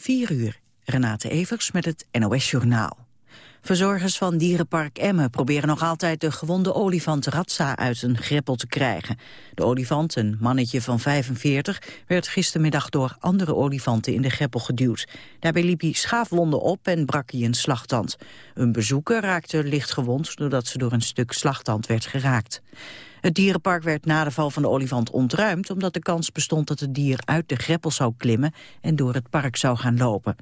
4 uur. Renate Evers met het NOS Journaal. Verzorgers van dierenpark Emmen proberen nog altijd de gewonde olifant Ratsa uit een greppel te krijgen. De olifant, een mannetje van 45, werd gistermiddag door andere olifanten in de greppel geduwd. Daarbij liep hij schaafwonden op en brak hij een slagtand. Een bezoeker raakte licht gewond doordat ze door een stuk slagtand werd geraakt. Het dierenpark werd na de val van de olifant ontruimd... omdat de kans bestond dat het dier uit de greppel zou klimmen... en door het park zou gaan lopen.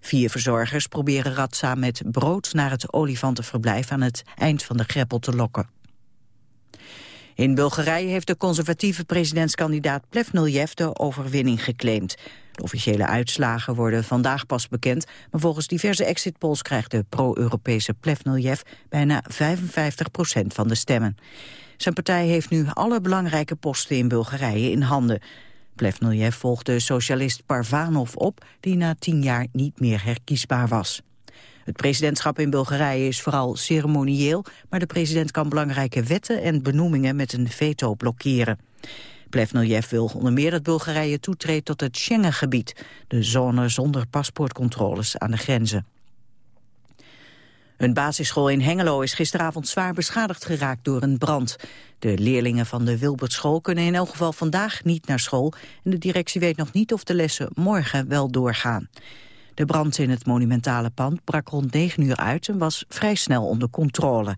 Vier verzorgers proberen Ratsa met brood naar het olifantenverblijf... aan het eind van de greppel te lokken. In Bulgarije heeft de conservatieve presidentskandidaat Plevneliev de overwinning geclaimd. De officiële uitslagen worden vandaag pas bekend, maar volgens diverse exit polls krijgt de pro-Europese Plevneliev bijna 55 procent van de stemmen. Zijn partij heeft nu alle belangrijke posten in Bulgarije in handen. Plevneliev volgde socialist Parvanov op, die na tien jaar niet meer herkiesbaar was. Het presidentschap in Bulgarije is vooral ceremonieel, maar de president kan belangrijke wetten en benoemingen met een veto blokkeren. Plevneliev wil onder meer dat Bulgarije toetreedt tot het Schengengebied, de zone zonder paspoortcontroles aan de grenzen. Een basisschool in Hengelo is gisteravond zwaar beschadigd geraakt door een brand. De leerlingen van de Wilbertschool kunnen in elk geval vandaag niet naar school... en de directie weet nog niet of de lessen morgen wel doorgaan. De brand in het monumentale pand brak rond 9 uur uit en was vrij snel onder controle.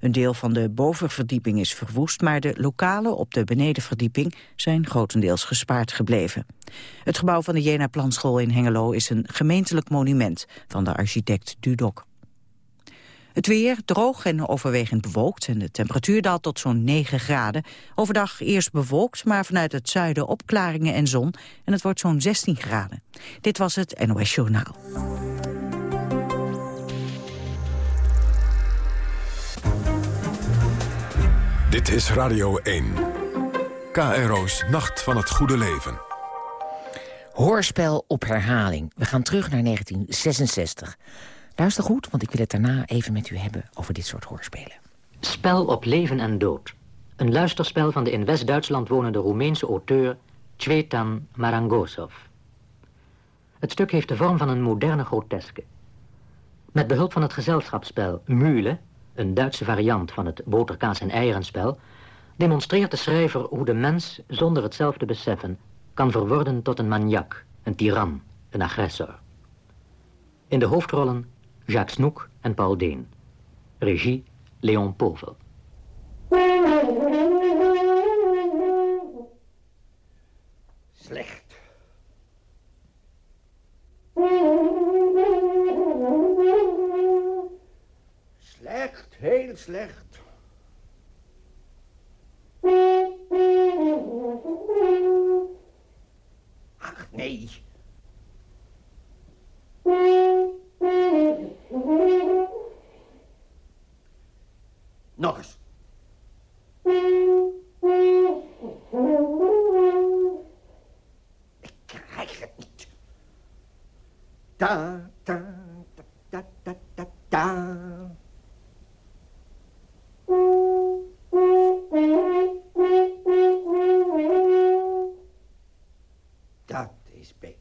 Een deel van de bovenverdieping is verwoest, maar de lokalen op de benedenverdieping zijn grotendeels gespaard gebleven. Het gebouw van de Jena Planschool in Hengelo is een gemeentelijk monument van de architect Dudok. Het weer droog en overwegend bewolkt en de temperatuur daalt tot zo'n 9 graden. Overdag eerst bewolkt, maar vanuit het zuiden opklaringen en zon. En het wordt zo'n 16 graden. Dit was het NOS Journaal. Dit is Radio 1. KRO's Nacht van het Goede Leven. Hoorspel op herhaling. We gaan terug naar 1966. Luister goed, want ik wil het daarna even met u hebben over dit soort hoorspelen. Spel op leven en dood. Een luisterspel van de in West-Duitsland wonende Roemeense auteur Cvetan Marangosov. Het stuk heeft de vorm van een moderne groteske. Met behulp van het gezelschapsspel Mühle, een Duitse variant van het boterkaas- en eierenspel, demonstreert de schrijver hoe de mens, zonder het zelf te beseffen, kan verworden tot een maniak, een tiran, een agressor. In de hoofdrollen Jacques Snoek en Paul Deen. Regie Leon Povel. Slecht. Slecht, heel slecht. Ach, nee. Nog eens. Ik krijg het niet. Ta, ta, ta, ta, ta, ta. Dat is beter.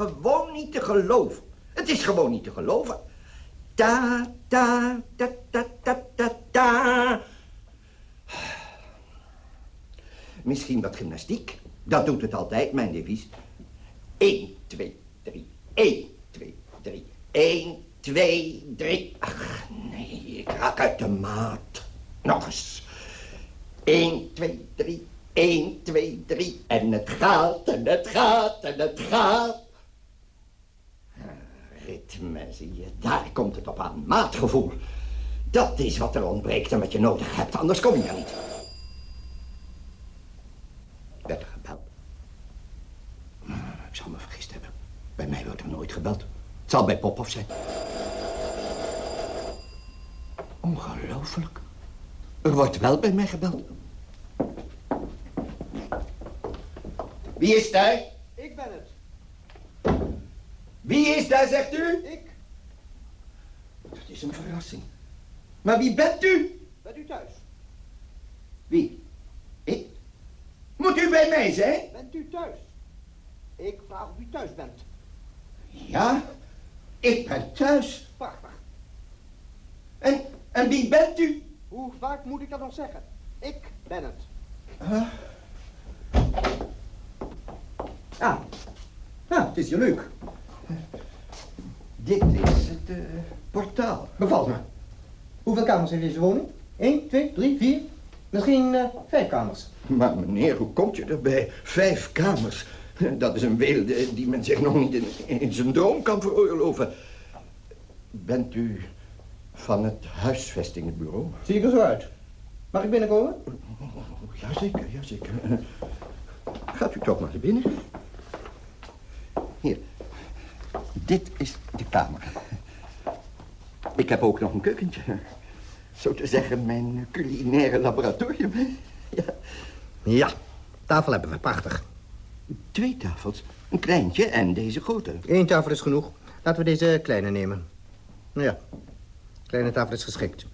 Gewoon niet te geloven. Het is gewoon niet te geloven. Ta, ta, ta, ta, ta, ta, ta. Misschien wat gymnastiek. Dat doet het altijd, mijn devies. 1, 2, 3. 1, 2, 3. 1, 2, 3. Ach, nee, ik raak uit de maat. Nog eens. 1, 2, 3. 1, 2, 3. En het gaat, en het gaat, en het gaat. Ritme, zie je. Daar komt het op aan. Maatgevoel. Dat is wat er ontbreekt en wat je nodig hebt. Anders kom je er niet. Werd er gebeld? Ik zal me vergist hebben. Bij mij wordt er nooit gebeld. Het zal bij Popov zijn. Ongelooflijk. Er wordt wel bij mij gebeld. Wie is daar? Ik ben het. Wie is daar, zegt u? Ik. Dat is een verrassing. Maar wie bent u? Bent u thuis? Wie? Ik? Moet u bij mij zijn? Bent u thuis? Ik vraag of u thuis bent. Ja, ik ben thuis. Prachtig. En, en wie bent u? Hoe vaak moet ik dat nog zeggen? Ik ben het. Huh? Ah. Ah, het is hier leuk. Dit is het eh, portaal. Bevalt me. Hoeveel kamers heeft deze woning? Eén, twee, drie, vier? Misschien eh, vijf kamers. Maar meneer, hoe komt je erbij? Vijf kamers. Dat is een weelde die men zich nog niet in, in zijn droom kan veroorloven. Bent u van het huisvestingenbureau? Zie ik er zo uit? Mag ik binnenkomen? Oh, jazeker, jazeker. Gaat u toch maar naar binnen. Dit is de kamer. Ik heb ook nog een keukentje. Zo te zeggen, mijn culinaire laboratorium. Ja. Ja, tafel hebben we. Prachtig. Twee tafels. Een kleintje en deze grote. Eén tafel is genoeg. Laten we deze kleine nemen. Nou ja, kleine tafel is geschikt.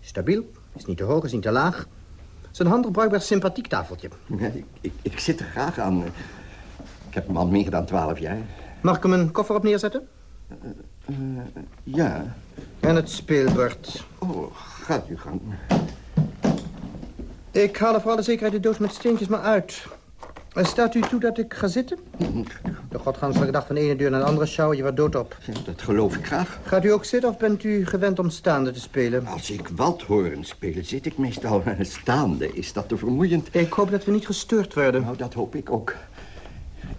Stabiel, is niet te hoog, is niet te laag. Het is een handig, bruikbaar, sympathiek tafeltje. Ja, ik, ik, ik zit er graag aan. Ik heb hem al meer dan twaalf jaar. Mag ik hem een koffer op neerzetten? Eh, ja. En het speelbord. Oh, gaat u gang. Ik haal er voor alle zekerheid de doos met steentjes maar uit. En staat u toe dat ik ga zitten? De godganselijke dag van de ene deur naar de andere sjouw je wat dood op. Ja, dat geloof ik graag. Gaat u ook zitten of bent u gewend om staande te spelen? Als ik waldhoren speel, zit ik meestal staande. Is dat te vermoeiend? Ik hoop dat we niet gestoord worden. Nou, dat hoop ik ook.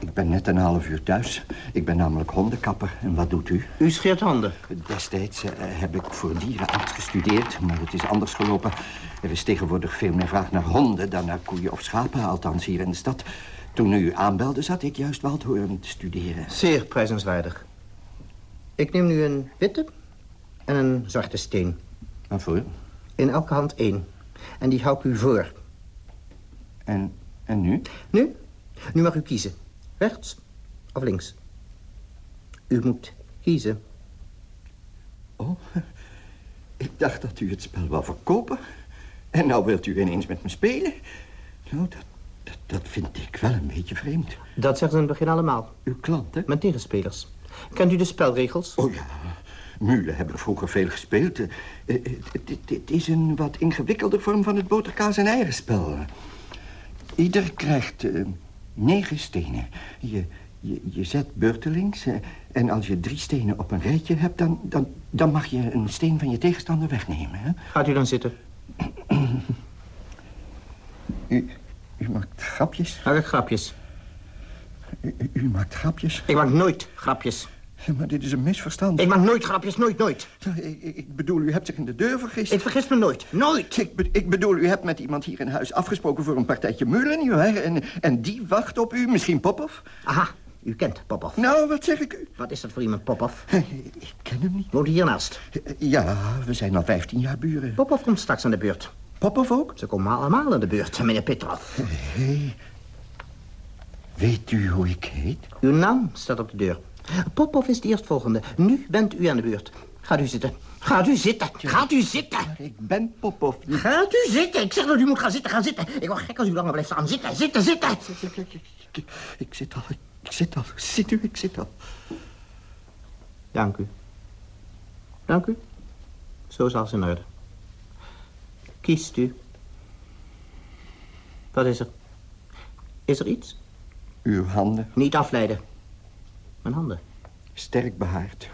Ik ben net een half uur thuis. Ik ben namelijk hondenkapper. En wat doet u? U scheert handen. Destijds eh, heb ik voor dierenarts gestudeerd, maar het is anders gelopen. Er is tegenwoordig veel meer vraag naar honden dan naar koeien of schapen, althans hier in de stad. Toen u aanbelde, zat ik juist waldhoren te studeren. Zeer prijzenswaardig. Ik neem nu een witte en een zwarte steen. Waarvoor? In elke hand één. En die hou ik u voor. En, en nu? Nu? Nu mag u kiezen. Rechts of links. U moet kiezen. Oh, ik dacht dat u het spel wou verkopen. En nou wilt u ineens met me spelen. Nou, dat, dat, dat vind ik wel een beetje vreemd. Dat zeggen ze in het begin allemaal. Uw klanten? Mijn tegenspelers. Kent u de spelregels? Oh ja, mulen hebben vroeger veel gespeeld. Eh, eh, Het het- het is een wat ingewikkelder vorm van het boterkaas- en eierenspel. Ieder krijgt eh, negen stenen. Je, je, je zet beurtelings. eh, en als je drie stenen op een rijtje hebt... Dan, dan, dan mag je een steen van je tegenstander wegnemen. Hè? Gaat u dan zitten? U, u maakt grapjes. Maak ik grapjes. U, u- u maakt grapjes. Ik maak nooit grapjes. Maar dit is een misverstand. Ik maak nooit grapjes, nooit, nooit. Ik, bedoel, u hebt zich in de deur vergist. Ik vergis me nooit. Nooit. Ik, be- ik bedoel, u hebt met iemand hier in huis afgesproken voor een partijtje mulen, nietwaar? En, en die wacht op u, misschien Popov? Aha, u kent Popov. Nou, wat zeg ik u? Wat is dat voor iemand, Popov? Ik ken hem niet. Woont hiernaast. Ja, we zijn al 15 jaar buren. Popov komt straks aan de beurt. Popov ook? Ze komen allemaal aan de beurt, meneer Petrov. Hé, weet u hoe ik heet? Uw naam staat op de deur. Popov is de eerstvolgende. Nu bent u aan de beurt. Gaat u zitten. Gaat u zitten. Gaat u zitten. Ik ben Popov. niet- Gaat u zitten. Ik zeg dat u moet gaan zitten. Gaan zitten. Ik word gek als u langer blijft staan. Zitten, zitten, zitten. Ik, zit al, ik zit al. Zit u, ik zit al. Dank u. Dank u. Zo alles in orde. Kiest u. Wat is er? Is er iets? Uw handen, Niet afleiden. Mijn handen. sterk behaard.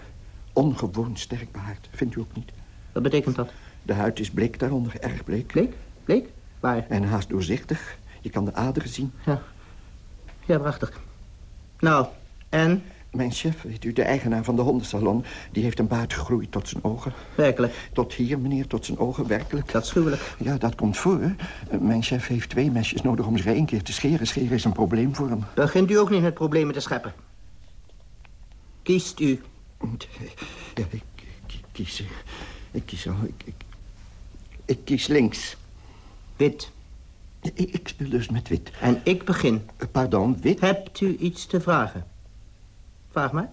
Ongewoon sterk behaard, vindt u ook niet? Wat betekent dat? De huid is bleek daaronder, erg bleek. Bleek? Bleek? Waar? En haast doorzichtig. Je kan de aderen zien. Ja. Ja, prachtig. Nou, en? Mijn chef, weet u, de eigenaar van de hondensalon... die heeft een baard gegroeid tot zijn ogen. Werkelijk. Tot hier, meneer, tot zijn ogen, werkelijk. Dat is gruwelijk. Ja, dat komt voor. Mijn chef heeft twee mesjes nodig om zich één keer te scheren. Scheren is een probleem voor hem. Begint u ook niet met problemen te scheppen. Kiest u. Ja, ik, ik kies... eh, Ik kies al... Ik, ik, ik kies links. Wit. Ik, ik speel dus met wit. En ik begin. Eh, Pardon, wit? Hebt u iets te vragen? Vraag maar.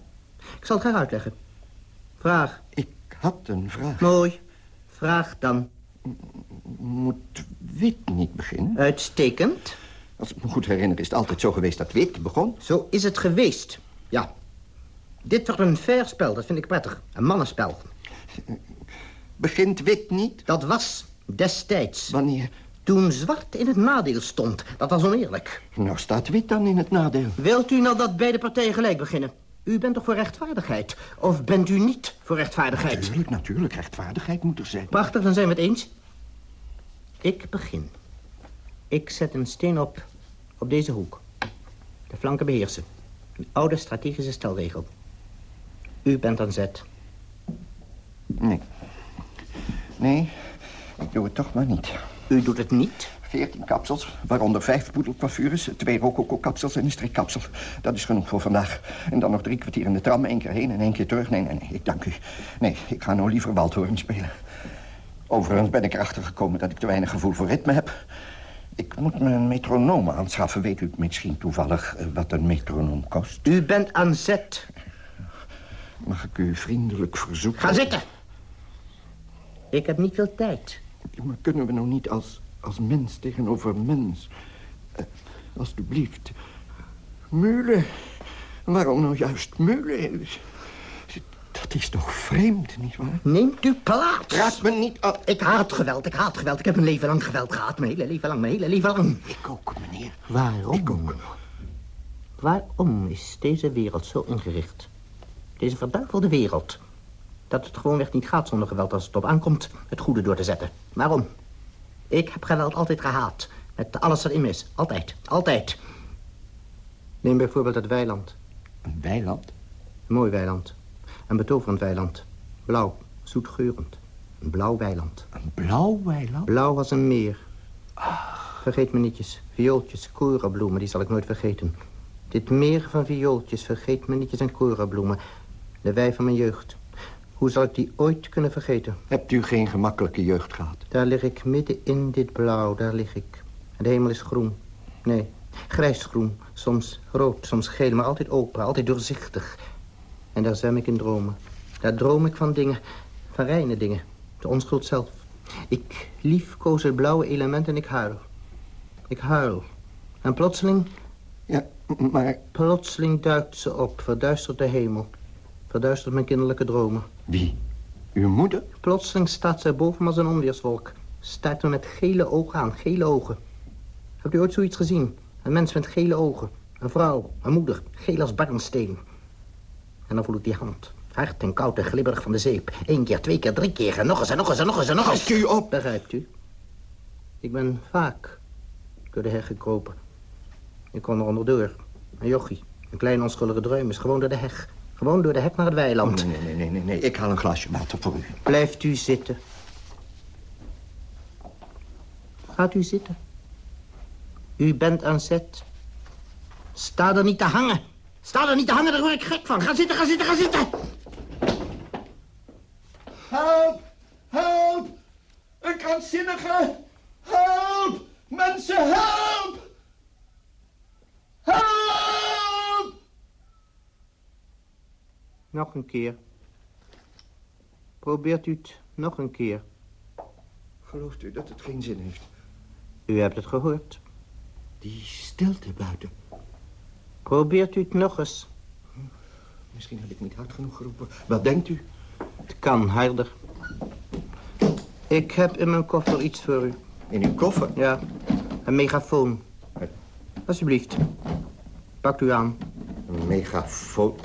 Ik zal het graag uitleggen. Vraag. Ik had een vraag. Mooi. Vraag dan. Moet wit niet beginnen? Uitstekend. Als ik me goed herinner is het altijd zo geweest dat wit begon. Zo is het geweest. Ja. Dit wordt een fair spel, dat vind ik prettig. Een mannenspel. Begint wit niet? Dat was destijds. Wanneer? Toen zwart in het nadeel stond. Dat was oneerlijk. Nou staat wit dan in het nadeel. Wilt u nou dat beide partijen gelijk beginnen? U bent toch voor rechtvaardigheid? Of bent u niet voor rechtvaardigheid? Natuurlijk, natuurlijk. Rechtvaardigheid moet er zijn. Prachtig, dan zijn we het eens. Ik begin. Ik zet een steen op, op deze hoek. De flanken beheersen. Een oude strategische stelregel. U bent aan zet. Nee. Nee, ik doe het toch maar niet. U doet het niet? Veertien kapsels, waaronder vijf poedelcoiffures, twee rococo-kapsels en een strikkapsel. Dat is genoeg voor vandaag. En dan nog drie kwartier in de tram, één keer heen en één keer terug. Nee, nee, nee, ik dank u. Nee, ik ga nou liever Waldhoorn spelen. Overigens ben ik erachter gekomen dat ik te weinig gevoel voor ritme heb. Ik moet me een metronoom aanschaffen. Weet u misschien toevallig eh, wat een metronoom kost? U bent aan zet. Mag ik u vriendelijk verzoeken? Ga zitten. Ik heb niet veel tijd. Maar kunnen we nou niet als, als mens tegenover mens... Uh, alsjeblieft. Meulen. Waarom nou juist meulen? Dat is toch vreemd, nietwaar? Neemt u plaats. Raad me niet af. Ik haat geweld, ik haat geweld. Ik heb een leven lang geweld gehad. Mijn hele leven lang, mijn hele leven lang. Ik ook, meneer. Waarom? Ik ook. Waarom is deze wereld zo ingericht? Deze verduivelde wereld. Dat het gewoonweg niet gaat zonder geweld als het op aankomt het goede door te zetten. Waarom? Ik heb geweld altijd gehaat. Met alles wat in me is. Altijd. Altijd. Neem bijvoorbeeld het weiland. Een weiland? Een mooi weiland. Een betoverend weiland. Blauw, zoetgeurend. Een blauw weiland. Een blauw weiland? Blauw als een meer. Vergeet me nietjes. Viooltjes, korenbloemen, die zal ik nooit vergeten. Dit meer van viooltjes, vergeet me nietjes en korenbloemen. De wei van mijn jeugd. Hoe zal ik die ooit kunnen vergeten? Hebt u geen gemakkelijke jeugd gehad? Daar lig ik midden in dit blauw, daar lig ik. De hemel is groen. Nee, grijsgroen. Soms rood, soms geel, maar altijd open, altijd doorzichtig. En daar zwem ik in dromen. Daar droom ik van dingen, van reine dingen. De onschuld zelf. Ik liefkoos het blauwe element en ik huil. Ik huil. En plotseling... Ja, maar... Plotseling duikt ze op, verduistert de hemel. Verduistert mijn kinderlijke dromen. Wie? Uw moeder? Plotseling staat zij boven me als een onweerswolk. Staat me met gele ogen aan, gele ogen. Hebt u ooit zoiets gezien? Een mens met gele ogen. Een vrouw, een moeder, geel als barnsteen. En dan voel ik die hand. Hard en koud en glibberig van de zeep. Eén keer, twee keer, drie keer. En nog eens en nog eens en nog eens en nog eens. U op! Begrijpt u? Ik ben vaak door de heg gekropen. Ik kon er onderdoor. Een jochie. Een klein onschuldige druim is gewoon door de heg. Gewoon door de hek naar het weiland. Nee, nee, nee, nee, nee. Ik haal een glaasje water voor u. Blijft u zitten. Gaat u zitten. U bent aan zet. Sta er niet te hangen. Sta er niet te hangen, daar word ik gek van. Ga zitten, ga zitten, ga zitten. Help! Help! Een krankzinnige! Help! Mensen, help! Help! Nog een keer. Probeert u het nog een keer. Gelooft u dat het geen zin heeft? U hebt het gehoord. Die stilte buiten. Probeert u het nog eens. Misschien heb ik niet hard genoeg geroepen. Wat denkt u? Het kan harder. Ik heb in mijn koffer iets voor u. In uw koffer? Ja, een megafoon. Alsjeblieft. Pakt u aan. Een megafoon.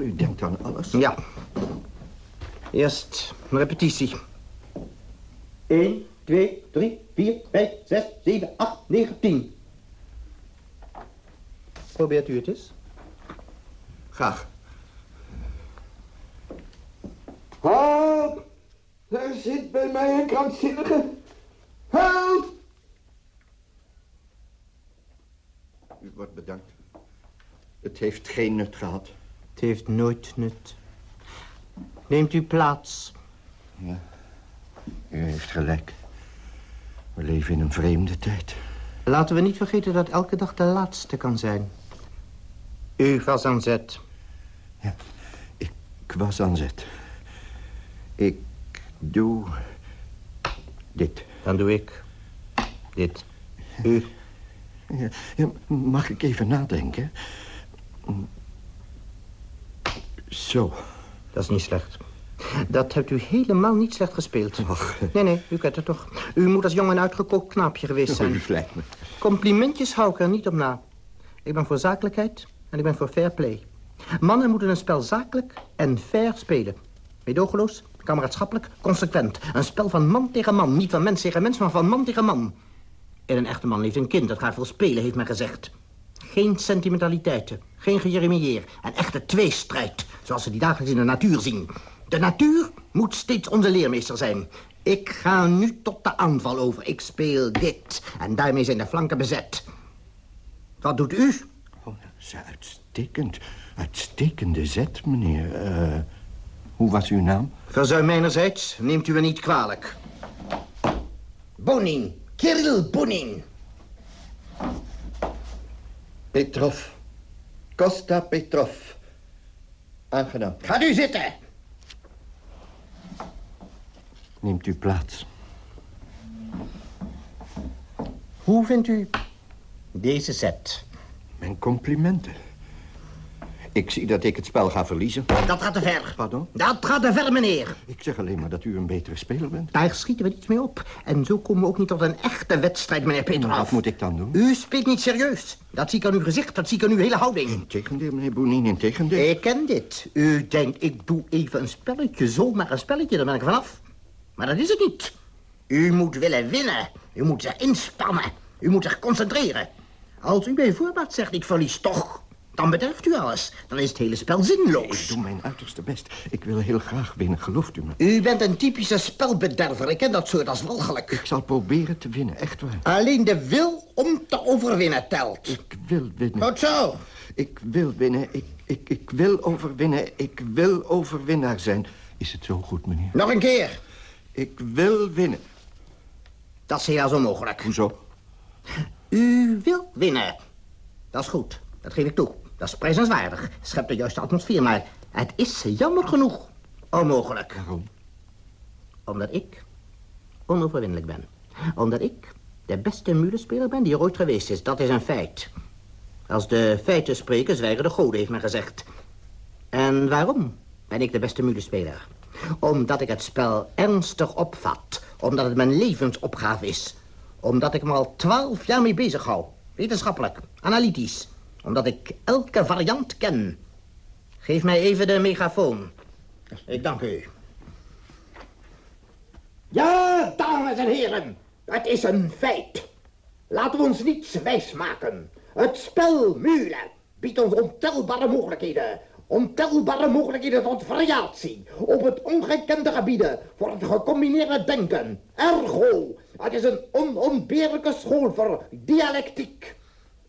U denkt aan alles? Ja. Eerst een repetitie. 1, 2, 3, 4, 5, 6, 7, 8, 9, 10. Probeert u het eens? Graag. Help! Er zit bij mij een krankzinnige. Help! U wordt bedankt. Het heeft geen nut gehad. Het heeft nooit nut. Neemt u plaats. Ja, u heeft gelijk. We leven in een vreemde tijd. Laten we niet vergeten dat elke dag de laatste kan zijn. U was aan zet. Ja, ik was aan zet. Ik doe dit. Dan doe ik dit. U. Ja, ja, mag ik even nadenken? Zo. Dat is niet slecht. Dat hebt u helemaal niet slecht gespeeld. Och. Nee, nee, u kent het toch. U moet als jong een uitgekookt knaapje geweest Oh, u zijn. vlijt me. Complimentjes hou ik er niet op na. Ik ben voor zakelijkheid en ik ben voor fair play. Mannen moeten een spel zakelijk en fair spelen. Meedogenloos, kameraadschappelijk, consequent. Een spel van man tegen man, niet van mens tegen mens, maar van man tegen man. En een echte man leeft een kind, dat gaat veel spelen, heeft men gezegd. Geen sentimentaliteiten, geen gejeremieer. Een echte tweestrijd, zoals we die dagelijks in de natuur zien. De natuur moet steeds onze leermeester zijn. Ik ga nu tot de aanval over. Ik speel dit. En daarmee zijn de flanken bezet. Wat doet u? Oh, dat is uitstekend. Uitstekende zet, meneer. Eh, hoe was uw naam? Verzuim mijnerzijds, neemt u me niet kwalijk. Bonin, Kirill Bonin. Petrov. Costa Petrov. Aangenaam. Gaat u zitten. Neemt u plaats. Hoe vindt u deze zet? Mijn complimenten. Ik zie dat ik het spel ga verliezen. Dat gaat te ver. Pardon? Dat gaat te ver, meneer. Ik zeg alleen maar dat u een betere speler bent. Daar schieten we niets mee op. En zo komen we ook niet tot een echte wedstrijd, meneer Petrov. Wat moet ik dan doen? U speelt niet serieus. Dat zie ik aan uw gezicht, dat zie ik aan uw hele houding. Integendeel, meneer Bonin, integendeel. Ik ken dit. U denkt, ik doe even een spelletje, zomaar een spelletje, dan ben ik vanaf. Maar dat is het niet. U moet willen winnen. U moet zich inspannen. U moet zich concentreren. Als u bijvoorbeeld zegt, ik verlies toch, dan bederft u alles. Dan is het hele spel Ik zinloos. doe mijn uiterste best. Ik wil heel graag winnen, gelooft u me. U bent een typische spelbederver. Ik ken dat soort als walgelijk. Ik zal proberen te winnen, echt waar. Alleen de wil om te overwinnen telt. Ik wil winnen. Goed zo. Ik wil winnen. Ik, ik, ik wil overwinnen. Ik wil overwinnaar zijn. Is het zo goed, meneer? Nog een keer. Ik wil winnen. Dat is helaas onmogelijk. Hoezo? U wil winnen. Dat is goed. Dat geef ik toe. Dat is prijzenswaardig. Schept de juiste atmosfeer, maar het is jammer genoeg onmogelijk. Waarom? Omdat ik onoverwinnelijk ben. Omdat ik de beste mulespeler ben die er ooit geweest is. Dat is een feit. Als de feiten spreken, zwijgen de goden, heeft men gezegd. En waarom ben ik de beste mulespeler? Omdat ik het spel ernstig opvat. Omdat het mijn levensopgave is. Omdat ik me al twaalf jaar mee bezig hou. Wetenschappelijk, analytisch. Omdat ik elke variant ken. Geef mij even de megafoon. Ik dank u. Ja, dames en heren, het is een feit. Laten we ons niets wijsmaken. Het spel Mule biedt ons ontelbare mogelijkheden. Ontelbare mogelijkheden tot variatie. Op het ongekende gebieden voor het gecombineerde denken. Ergo, het is een onontbeerlijke school voor dialectiek.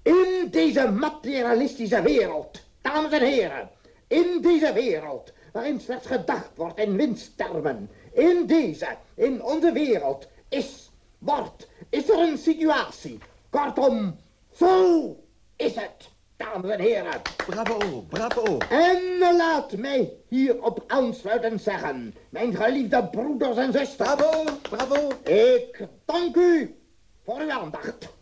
In deze materialistische wereld, dames en heren, in deze wereld waarin slechts gedacht wordt in winsttermen, in deze, in onze wereld, is, wordt, is er een situatie. Kortom, zo is het, dames en heren. Bravo, bravo. En laat mij hierop aansluitend zeggen, mijn geliefde broeders en zusters. Bravo, bravo. Ik dank u voor uw aandacht.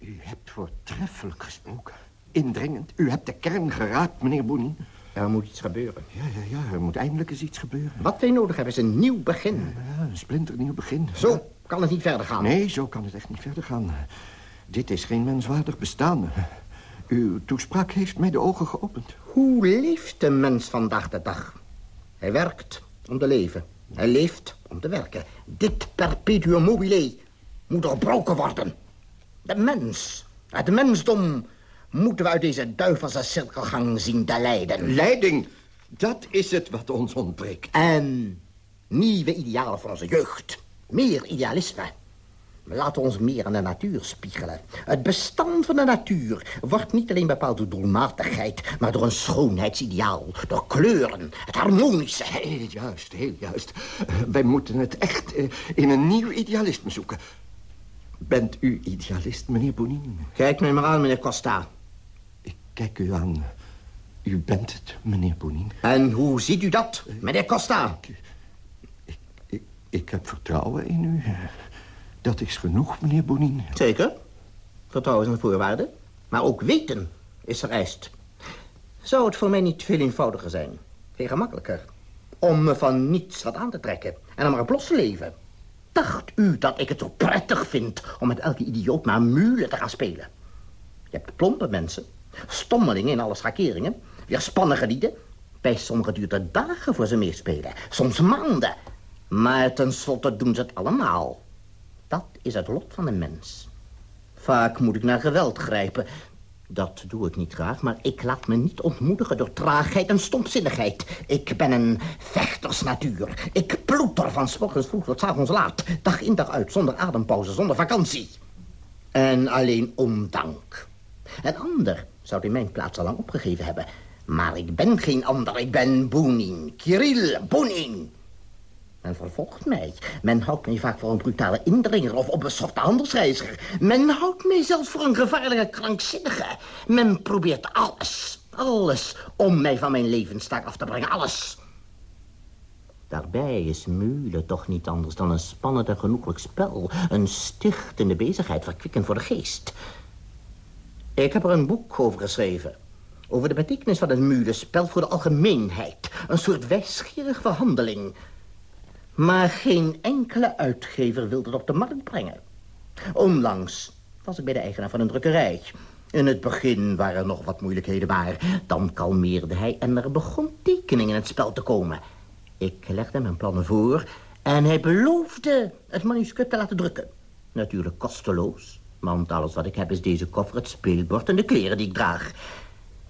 U hebt voortreffelijk gesproken. Indringend. U hebt de kern geraakt, meneer Boenin. Er moet iets gebeuren. Ja, ja, ja. Er moet eindelijk eens iets gebeuren. Wat wij nodig hebben is een nieuw begin. Ja, een splinternieuw begin. Zo kan het niet verder gaan. Nee, zo kan het echt niet verder gaan. Dit is geen menswaardig bestaan. Uw toespraak heeft mij de ogen geopend. Hoe leeft de mens vandaag de dag? Hij werkt om te leven. Hij leeft om te werken. Dit perpetuum mobile moet doorbroken worden. De mens, het mensdom, moeten we uit deze duivelse cirkelgang zien te leiden. Leiding, dat is het wat ons ontbreekt. En nieuwe idealen voor onze jeugd. Meer idealisme. We laten ons meer aan de natuur spiegelen. Het bestaan van de natuur wordt niet alleen bepaald door doelmatigheid... maar door een schoonheidsideaal, door kleuren, het harmonische. Heel juist, heel juist. Wij moeten het echt eh, in een nieuw idealisme zoeken. Bent u idealist, meneer Bonin? Kijk mij maar aan, meneer Costa. Ik kijk u aan U bent het, meneer Bonin. En hoe ziet u dat, meneer Costa? Ik, ik, ik heb vertrouwen in u. Dat is genoeg, meneer Bonin. Zeker. Vertrouwen is een voorwaarde. Maar ook weten is vereist. Zou het voor mij niet veel eenvoudiger zijn? Veel gemakkelijker. Om me van niets wat aan te trekken. En dan maar op los te leven. Dacht u dat ik het zo prettig vind om met elke idioot maar mulen te gaan spelen? Je hebt plompe mensen, stommelingen in alle schakeringen, weerspannige lieden. Bij sommigen duurt het dagen voor ze meespelen, soms maanden. Maar tenslotte doen ze het allemaal. Dat is het lot van een mens. Vaak moet ik naar geweld grijpen. Dat doe ik niet graag, maar ik laat me niet ontmoedigen door traagheid en stomzinnigheid. Ik ben een vechtersnatuur. Ik ploeter van s vroeg tot s avonds laat. Dag in dag uit, zonder adempauze, zonder vakantie. En alleen om dank. Een ander zou in mijn plaats al lang opgegeven hebben. Maar ik ben geen ander, ik ben Boenin. Kirill Boenin. Men vervolgt mij. Men houdt mij vaak voor een brutale indringer of onbesofte handelsreiziger. Men houdt mij zelfs voor een gevaarlijke krankzinnige. Men probeert alles, alles om mij van mijn levenstaak af te brengen, alles. Daarbij is Mule toch niet anders dan een spannend en genoeglijk spel. Een stichtende bezigheid, verkwikkend voor de geest. Ik heb er een boek over geschreven. Over de betekenis van het Mule-spel voor de algemeenheid. Een soort wijsgierige verhandeling... Maar geen enkele uitgever wilde het op de markt brengen. Onlangs was ik bij de eigenaar van een drukkerij. In het begin waren er nog wat moeilijkheden, maar dan kalmeerde hij en er begon tekening in het spel te komen. Ik legde mijn plannen voor en hij beloofde het manuscript te laten drukken. Natuurlijk kosteloos, want alles wat ik heb is deze koffer, het speelbord en de kleren die ik draag.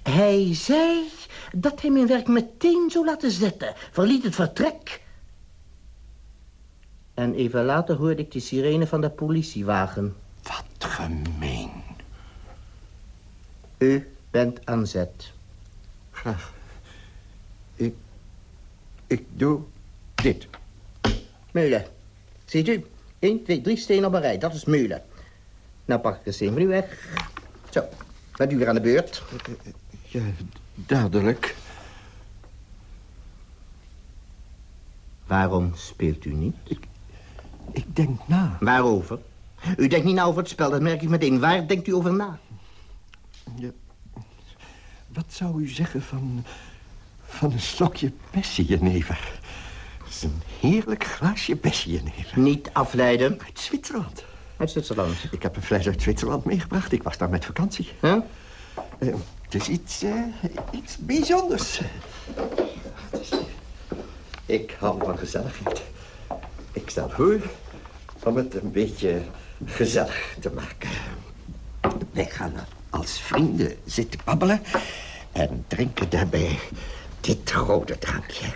Hij zei dat hij mijn werk meteen zou laten zetten, verliet het vertrek en even later hoorde ik de sirene van de politiewagen. Wat gemeen. U bent aan zet. Graag. Ik... Ik doe dit. Meulen. Ziet u? 1, 2, 3 stenen op een rij. Dat is meulen. Nou pak ik de steen van u weg. Zo. Bent u weer aan de beurt? Ja, dadelijk. Waarom speelt u niet? Ik, ik denk na. Waarover? U denkt niet na over het spel, dat merk ik meteen. Waar denkt u over na? Ja. Wat zou u zeggen van... van een slokje bessenjenever? Dat is een heerlijk glaasje bessenjenever. Niet afleiden. Uit Zwitserland. Uit Zwitserland. Ik heb een fles uit Zwitserland meegebracht. Ik was daar met vakantie. Huh? Uh, het is iets, uh, iets bijzonders. Ik hou van gezelligheid. Ik stel voor om het een beetje gezellig te maken. Wij gaan als vrienden zitten babbelen en drinken daarbij dit rode drankje.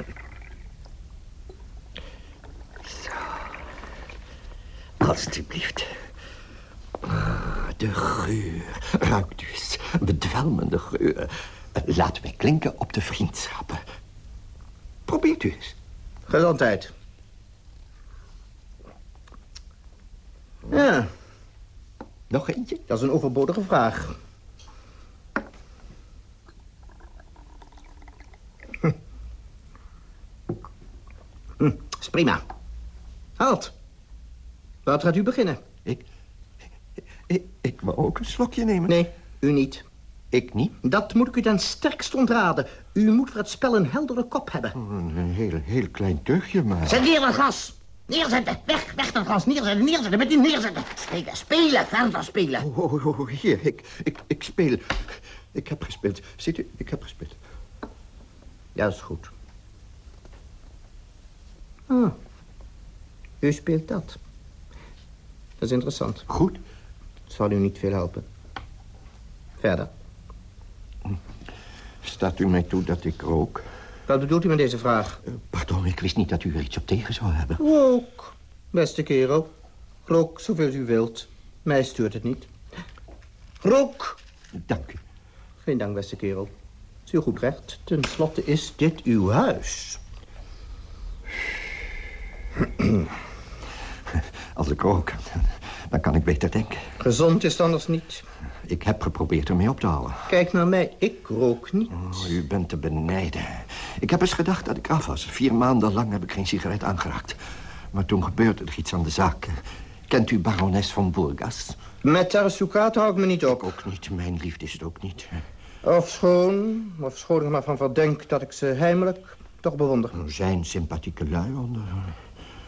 Zo. Alsjeblieft. Ah, de geur. Ruikt eens. Bedwelmende geur. Laten wij klinken op de vriendschappen. Probeert u eens. Gezondheid. Ja. Nog eentje? Dat is een overbodige vraag. Hm. Hm, is prima. Halt. Wat gaat u beginnen? Ik, ik... Ik wou ook een slokje nemen. Nee, u niet. Ik niet? Dat moet ik u ten sterkst ontraden. U moet voor het spel een heldere kop hebben. Oh, een heel, heel klein teugje, maar... Zet neer dat gas. Neerzetten. Weg, weg dat gas. Neerzetten, neerzetten. Met u neerzetten. Spelen, spelen, verder spelen. Oh, oh, oh, hier, ik, ik, ik speel. Ik heb gespeeld. Ziet u, ik heb gespeeld. Ja, dat is goed. Ah, u speelt dat. Dat is interessant. Goed. Het zal u niet veel helpen. Verder. Staat u mij toe dat ik rook? Wat bedoelt u met deze vraag? Uh, pardon, ik wist niet dat u er iets op tegen zou hebben. Rook, beste kerel. Rook zoveel u wilt. Mij stuurt het niet. Rook! Dank u. Geen dank, beste kerel. Is u goed recht. Ten slotte is dit uw huis. Als ik rook, Dan kan ik beter denken. Gezond is het anders niet. Ik heb geprobeerd ermee op te houden. Kijk naar mij, ik rook niet. Oh, u bent te benijden. Ik heb eens gedacht dat ik af was. Vier maanden lang heb ik geen sigaret aangeraakt. Maar toen gebeurde er iets aan de zaak. Kent u barones van Burgas? Met Tarasukaat hou ik me niet op. Ook niet. Mijn liefde is het ook niet. Ofschoon, ofschoon ik maar van verdenk dat ik ze heimelijk toch bewonder. Er zijn sympathieke lui onder.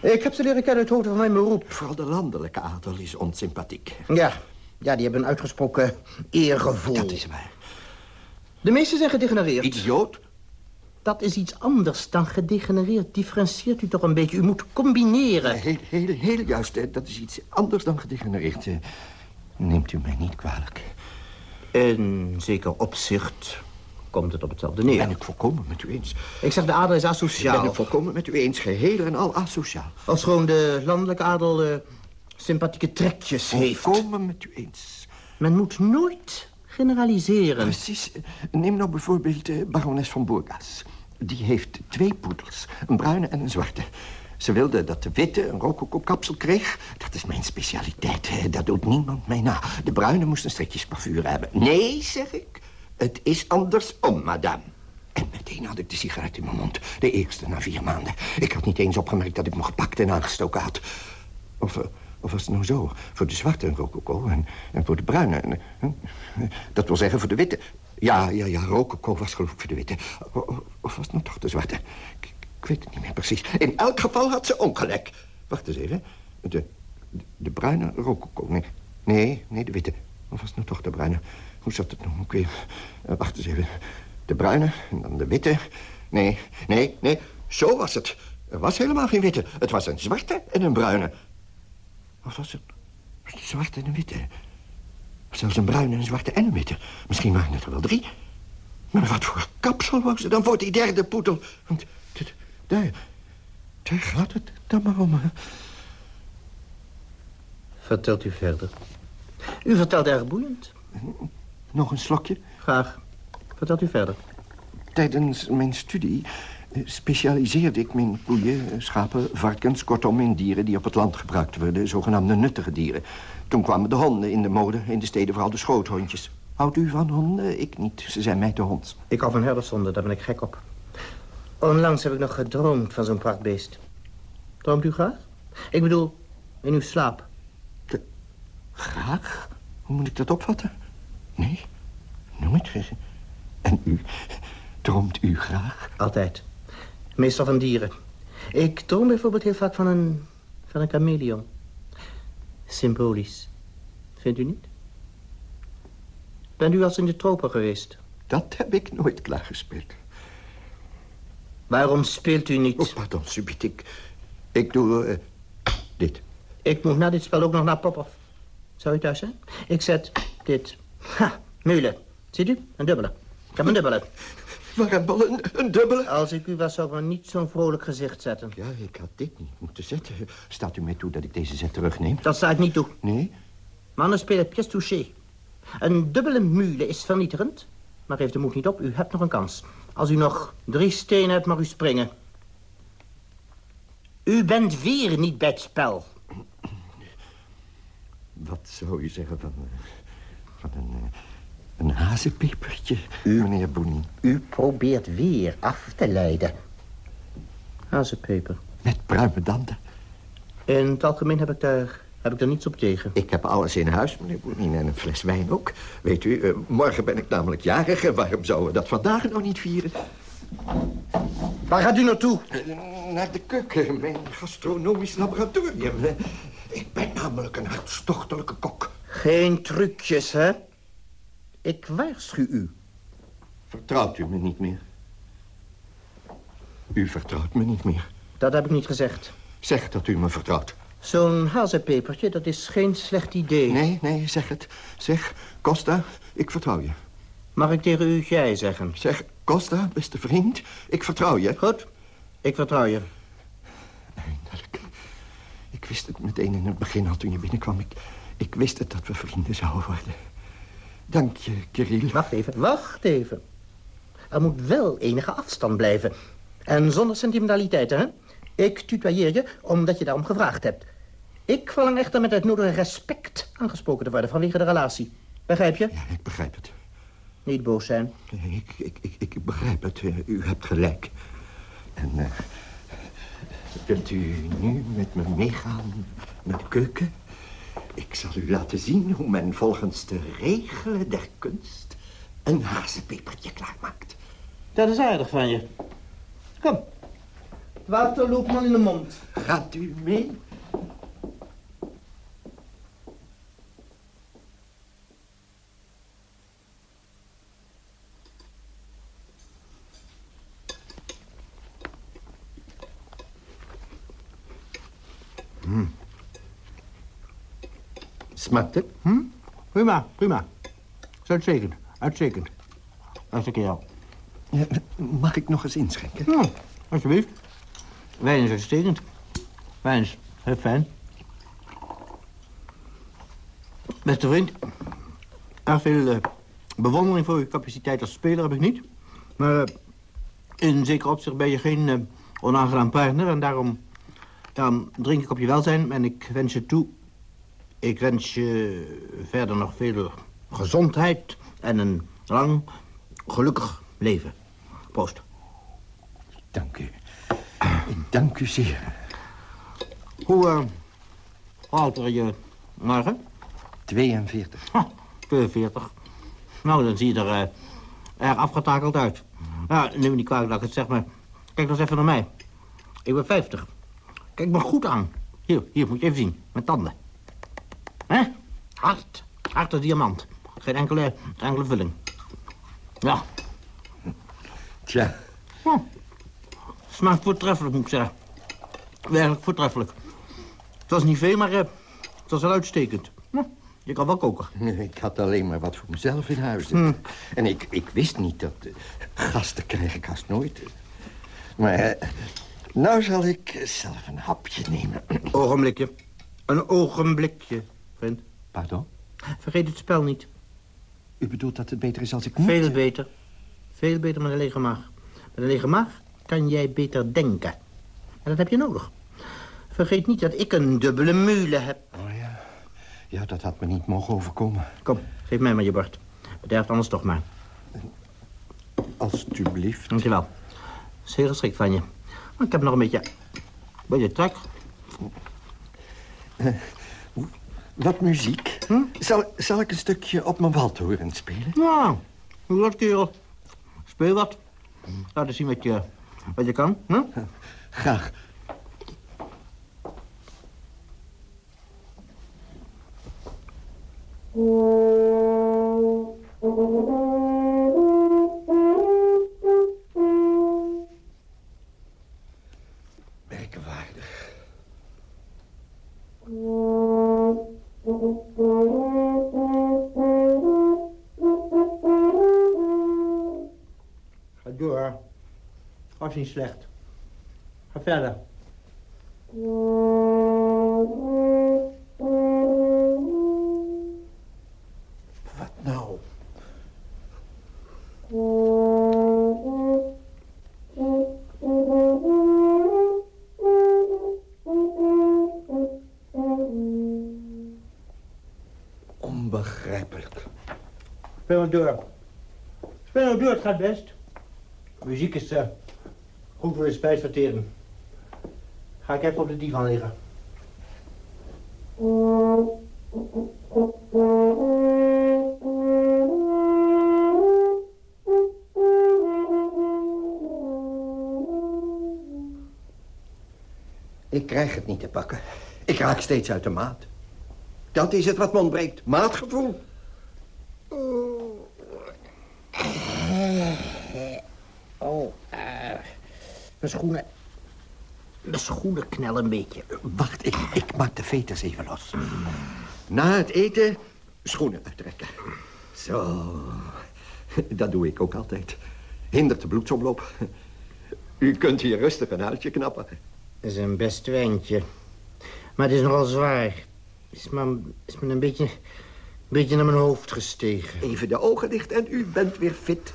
Ik heb ze leren kennen uit hoogte van mijn beroep. Vooral de landelijke adel is onsympathiek. Ja, ja die hebben een uitgesproken eergevoel. Dat is waar. De meesten zijn gedegenereerd. Idioot? Dat is iets anders dan gedegenereerd. Differentieert u toch een beetje. U moet combineren. Heel, heel, heel juist. Hè. Dat is iets anders dan gedegenereerd. Eh, Neemt u mij niet kwalijk. In zeker opzicht komt het op hetzelfde neer. Ben ik volkomen met u eens. Ik zeg, de adel is Ben asociaal. ik volkomen met u eens. Geheel en al asociaal. Als gewoon de landelijke adel eh, sympathieke trekjes heeft. Volkomen met u eens. Men moet nooit generaliseren. Precies. Neem nou bijvoorbeeld eh, barones van Burgas. Die heeft twee poedels. Een bruine en een zwarte. Ze wilde dat de witte een rococo-kapsel kreeg. Dat is mijn specialiteit. Dat doet niemand mij na. De bruine moest een strikjesparfuur hebben. Nee, zeg ik. Het is andersom, madame. En meteen had ik de sigaret in mijn mond. De eerste na vier maanden. Ik had niet eens opgemerkt dat ik me gepakt en aangestoken had. Of, eh, of was het nou zo? Voor de zwarte een rococo en, en voor de bruine... een- dat wil zeggen voor de witte. Ja, ja, ja, rococo was geloof ik voor de witte. Of was het nou toch de zwarte? Ik, weet het niet meer precies. In elk geval had ze ongelijk. Wacht eens even. De, de, bruine rococo. Nee, nee, nee, de witte. Of was het nou toch de bruine? Hoe zat het nou ook weer? Eh, wacht eens even. De bruine en dan de witte. Nee, nee, nee. Zo was het. Er was helemaal geen witte. Het was een zwarte en een bruine. Of was het was het een zwarte en een witte? Zelfs een bruine, een zwarte en een witte. Misschien waren het er wel drie. Maar wat voor kapsel wou ze dan voor die derde poetel? Want daar, daar gaat het dan maar om. hè. Vertelt u verder. U vertelt erg boeiend. Nog een slokje. Graag. Vertelt u verder. Tijdens mijn studie specialiseerde ik me in koeien, eh, schapen, varkens... kortom in dieren die op het land gebruikt worden, zogenaamde nuttige dieren. Toen kwamen de honden in de mode, in de steden vooral de schoothondjes. Houdt u van honden? Ik niet. Ze zijn mij te hond. Ik hou van herdershonden, daar ben ik gek op. Onlangs heb ik nog gedroomd van zo'n prachtbeest. Droomt u graag? Ik bedoel, in uw slaap. Graag? Hoe moet ik dat opvatten? Nee, nooit. En u, droomt u graag? Altijd. Meestal van dieren. Ik droom bijvoorbeeld heel vaak van een, van een chameleon. Symbolisch. Vindt u niet? Bent u als in de tropen geweest? Dat heb ik nooit klaargespeeld. Waarom speelt u niet? Oh, pardon, subiet. Ik, ik doe eh, dit. Ik moet na dit spel ook nog naar Popov. Zou u thuis zijn? Ik zet dit. Ha, meulen. Ziet u? Een dubbele. Ik heb een dubbele. Warembal, een, een dubbele. Als ik u was, zou ik maar niet zo'n vrolijk gezicht zetten. Ja, ik had dit niet moeten zetten. Staat u mij toe dat ik deze zet terugneem? Dat sta ik niet toe. Nee? Mannen spelen pièce touché. Een dubbele mule is vernietigend. Maar geef de moed niet op, u hebt nog een kans. Als u nog drie stenen hebt, mag u springen. U bent weer niet bij het spel. Wat zou u zeggen van, eh, van een, eh, een hazenpepertje, meneer Boening? U probeert weer af te leiden. Hazenpeper. Met pruime danden. In het algemeen heb ik daar, heb ik daar niets op tegen. Ik heb alles in huis, meneer Boening, en een fles wijn ook. Weet u, eh, morgen ben ik namelijk jarig. En waarom zouden we dat vandaag nou niet vieren? Waar gaat u naartoe? Eh, Naar de keuken, mijn gastronomisch laboratorium. Eh, Ik ben namelijk een hartstochtelijke kok. Geen trucjes, hè? Ik waarschuw u. Vertrouwt u me niet meer? U vertrouwt me niet meer. Dat heb ik niet gezegd. Zeg dat u me vertrouwt. Zo'n hazenpepertje, dat is geen slecht idee. Nee, nee, zeg het. Zeg, Costa, ik vertrouw je. Mag ik tegen u jij zeggen? Zeg, Costa, beste vriend, ik vertrouw je. Goed, ik vertrouw je. Eindelijk. Ik wist het meteen in het begin al toen je binnenkwam. Ik, ik wist het dat we vrienden zouden worden. Dank je, Kirill. Wacht even, wacht even. Er moet wel enige afstand blijven. En zonder sentimentaliteiten, hè? Ik tutoyeer je omdat je daarom gevraagd hebt. Ik verlang echter met het nodige respect aangesproken te worden vanwege de relatie. Begrijp je? Ja, ik begrijp het. Niet boos zijn. Ik, ik, ik, ik begrijp het. Eh, U hebt gelijk. En uh, wilt u nu met me meegaan naar de keuken? Ik zal u laten zien hoe men volgens de regelen der kunst een hazenpepertje klaarmaakt. Dat is aardig van je. Kom. Water loopt man in de mond. Gaat u mee? Smaakt het? Hm? Prima, prima. Is uitstekend, uitstekend. Als ik jou. Ja, mag ik nog eens inschenken? Ja, alsjeblieft. Wijn is uitstekend. Wijn is heel fijn. Beste vriend, erg veel uh, bewondering voor uw capaciteit als speler heb ik niet. Maar uh, in zeker opzicht ben je geen uh, onaangenaam partner en daarom, daarom drink ik op je welzijn en ik wens je toe. Ik wens je verder nog veel gezondheid en een lang, gelukkig leven. Proost. Dank u. Dank u zeer. Hoe, uh, oud ben je morgen? 42. Ha, 42. Nou, dan zie je er uh, erg afgetakeld uit. Ja, neem me niet kwalijk dat ik het zeg, maar kijk nog eens even naar mij. Ik ben 50. Kijk me goed aan. Hier, hier moet je even zien, mijn tanden. Hard. Hard als diamant. Geen enkele, enkele vulling. Ja. Tja. Hm. Smaakt voortreffelijk, moet ik zeggen. Werkelijk voortreffelijk. Het was niet veel, maar uh, het was wel uitstekend. Je kan wel koken. Ik had alleen maar wat voor mezelf in huis. Hm. En ik, ik wist niet dat... Uh, gasten krijg ik haast nooit. Maar uh, nou zal ik zelf een hapje nemen. Ogenblikje. Een ogenblikje, vriend. Pardon? Vergeet het spel niet. U bedoelt dat het beter is als ik niet... Veel beter. Veel beter met een lege maag. Met een lege maag kan jij beter denken. En dat heb je nodig. Vergeet niet dat ik een dubbele mule heb. Oh ja. Ja, dat had me niet mogen overkomen. Kom, geef mij maar je bord. Bederf anders toch maar. Alsjeblieft. Dankjewel. Dat is heel geschikt van je. Maar ik heb nog een beetje... Een beetje trek. Uh, wat muziek? Hm? Zal, zal ik een stukje op mijn waldhoren spelen? Hoe dat kerel. Speel wat. Laat eens zien wat je, wat je kan. Hm? Graag. Merkwaardig. Was niet slecht. Ga verder. Wat nou? Onbegrijpelijk. Speel maar door. Speel maar door, het gaat best. Muziek is uh, goed voor de spijsvertering. Ga ik even op de divan liggen. Ik krijg het niet te pakken. Ik raak steeds uit de maat. Dat is het wat me ontbreekt. Maatgevoel. Mijn schoenen... Mijn schoenen knellen een beetje. Wacht, ik, ik maak de veters even los. Na het eten schoenen uittrekken. Zo. Dat doe ik ook altijd. Hindert de bloedsomloop. U kunt hier rustig een huiltje knappen. Dat is een best wijntje. Maar het is nogal zwaar. Is me, is me een beetje, een beetje naar mijn hoofd gestegen. Even de ogen dicht en u bent weer fit.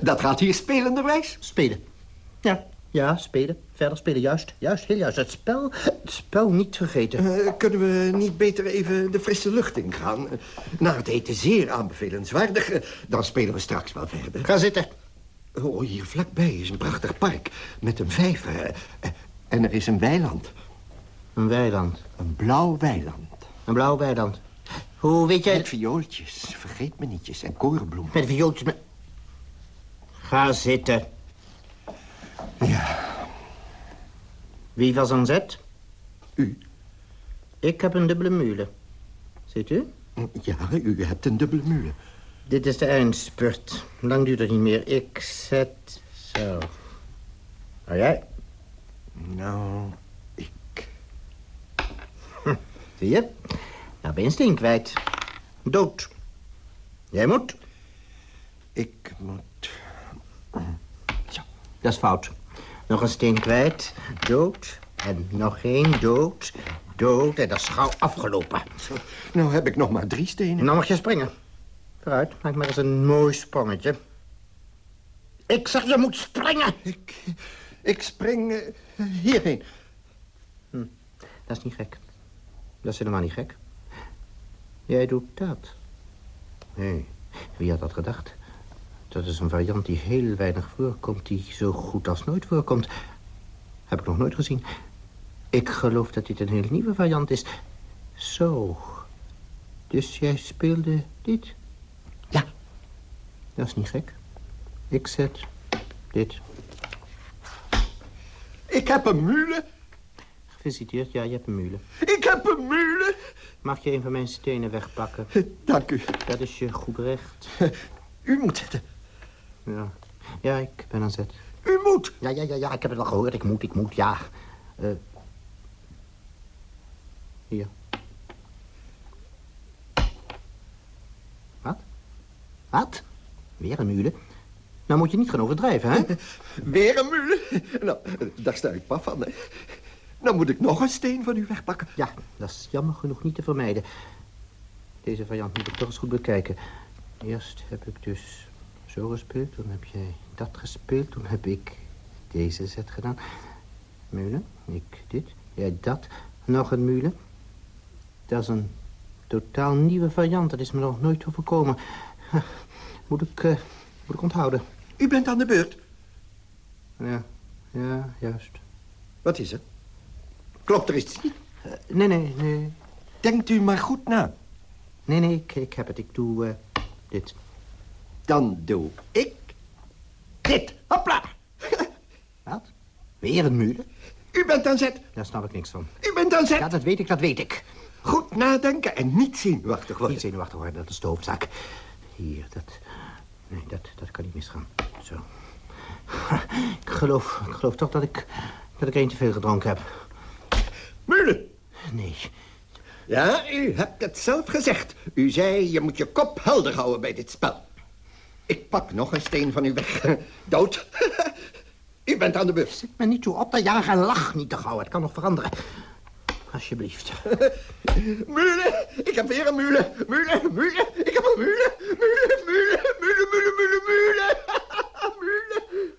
Dat gaat hier spelenderwijs. Spelen? Ja, Ja, spelen. Verder spelen. Juist, juist, heel juist. Het spel, het spel niet vergeten. Eh, kunnen we niet beter even de frisse lucht ingaan? Naar het eten zeer aanbevelenswaardig. Uh, dan spelen we straks wel verder. Ga zitten. Oh, hier vlakbij is een prachtig park met een vijver. en er is een weiland. Een weiland? Een blauw weiland. Een blauw weiland. Hoe weet jij... Met viooltjes, vergeet me nietjes en korenbloemen. Met viooltjes, met... Ga zitten. Ja. Wie was aan zet? U. Ik heb een dubbele mule. Ziet u? Ja, u hebt een dubbele mule. Dit is de eindspurt. Lang duurt het niet meer. Ik zet... Zo. Nou jij? Nou, ik... Hm, zie je? Nou ben je een steen kwijt. Dood. Jij moet. Ik moet... Zo, dat is fout. Nog een steen kwijt. Dood. En nog één dood. Dood. En dat is gauw afgelopen. Zo, nou heb ik nog maar drie stenen. Nou mag je springen. Vooruit, maak maar eens een mooi sprongetje. Ik zeg, je moet springen. Ik, ik spring uh, hierheen. Hm, dat is niet gek. Dat is helemaal niet gek. Jij doet dat. Nee, wie had dat gedacht? Dat is een variant die heel weinig voorkomt, die zo goed als nooit voorkomt. Heb ik nog nooit gezien. Ik geloof dat dit een heel nieuwe variant is. Zo. Dus jij speelde dit? Ja. Dat is niet gek. Ik zet dit. Ik heb een mule. Gefeliciteerd, ja, je hebt een mule. Ik heb een mule. Mag je een van mijn stenen wegpakken? Dank u. Dat is je goed recht. U moet zitten. Ja. Ja, ik ben aan zet. U moet. Ja, ja, ja, ja, ik heb het al gehoord. Ik moet, ik moet, ja. Uh, hier. Wat? Wat? Weer een mule? Nou moet je niet gaan overdrijven, hè? Weer een mule? Nou, daar sta ik paf van, hè. Dan moet ik nog een steen van u wegpakken. Ja, dat is jammer genoeg niet te vermijden. Deze variant moet ik toch eens goed bekijken. Eerst heb ik dus zo gespeeld, toen heb jij dat gespeeld, toen heb ik deze zet gedaan. Mule, ik dit, jij dat, nog een mule. Dat is een totaal nieuwe variant, dat is me nog nooit overkomen. Moet ik, uh, moet ik onthouden. U bent aan de beurt. Ja, ja, juist. Wat is er? Klopt er iets niet? Uh, nee, nee, nee. Denkt u maar goed na. Nee, nee, ik, ik heb het. Ik doe uh, dit. Dan doe ik dit. Hopla. Wat? Weer een mule? U bent aan zet. Daar snap ik niks van. U bent aan zet. Ja, dat weet ik, dat weet ik. Goed nadenken en niet zenuwachtig worden. Niet zenuwachtig worden, dat is de hoofdzaak. Hier, dat... Nee, dat, dat kan niet misgaan. Zo. Ik geloof, ik geloof toch dat ik, dat ik één te veel gedronken heb. Mule. Nee. Ja, u hebt het zelf gezegd. U zei, je moet je kop helder houden bij dit spel. Ik pak nog een steen van u weg. Dood. u bent aan de beurt. Zet me niet toe op te jagen en lach niet te gauw. Het kan nog veranderen. Alsjeblieft. Mule, ik heb weer een mule. Mule, mule, ik heb een mule. Mule, mule, mule, mule, mule, mule. Mule.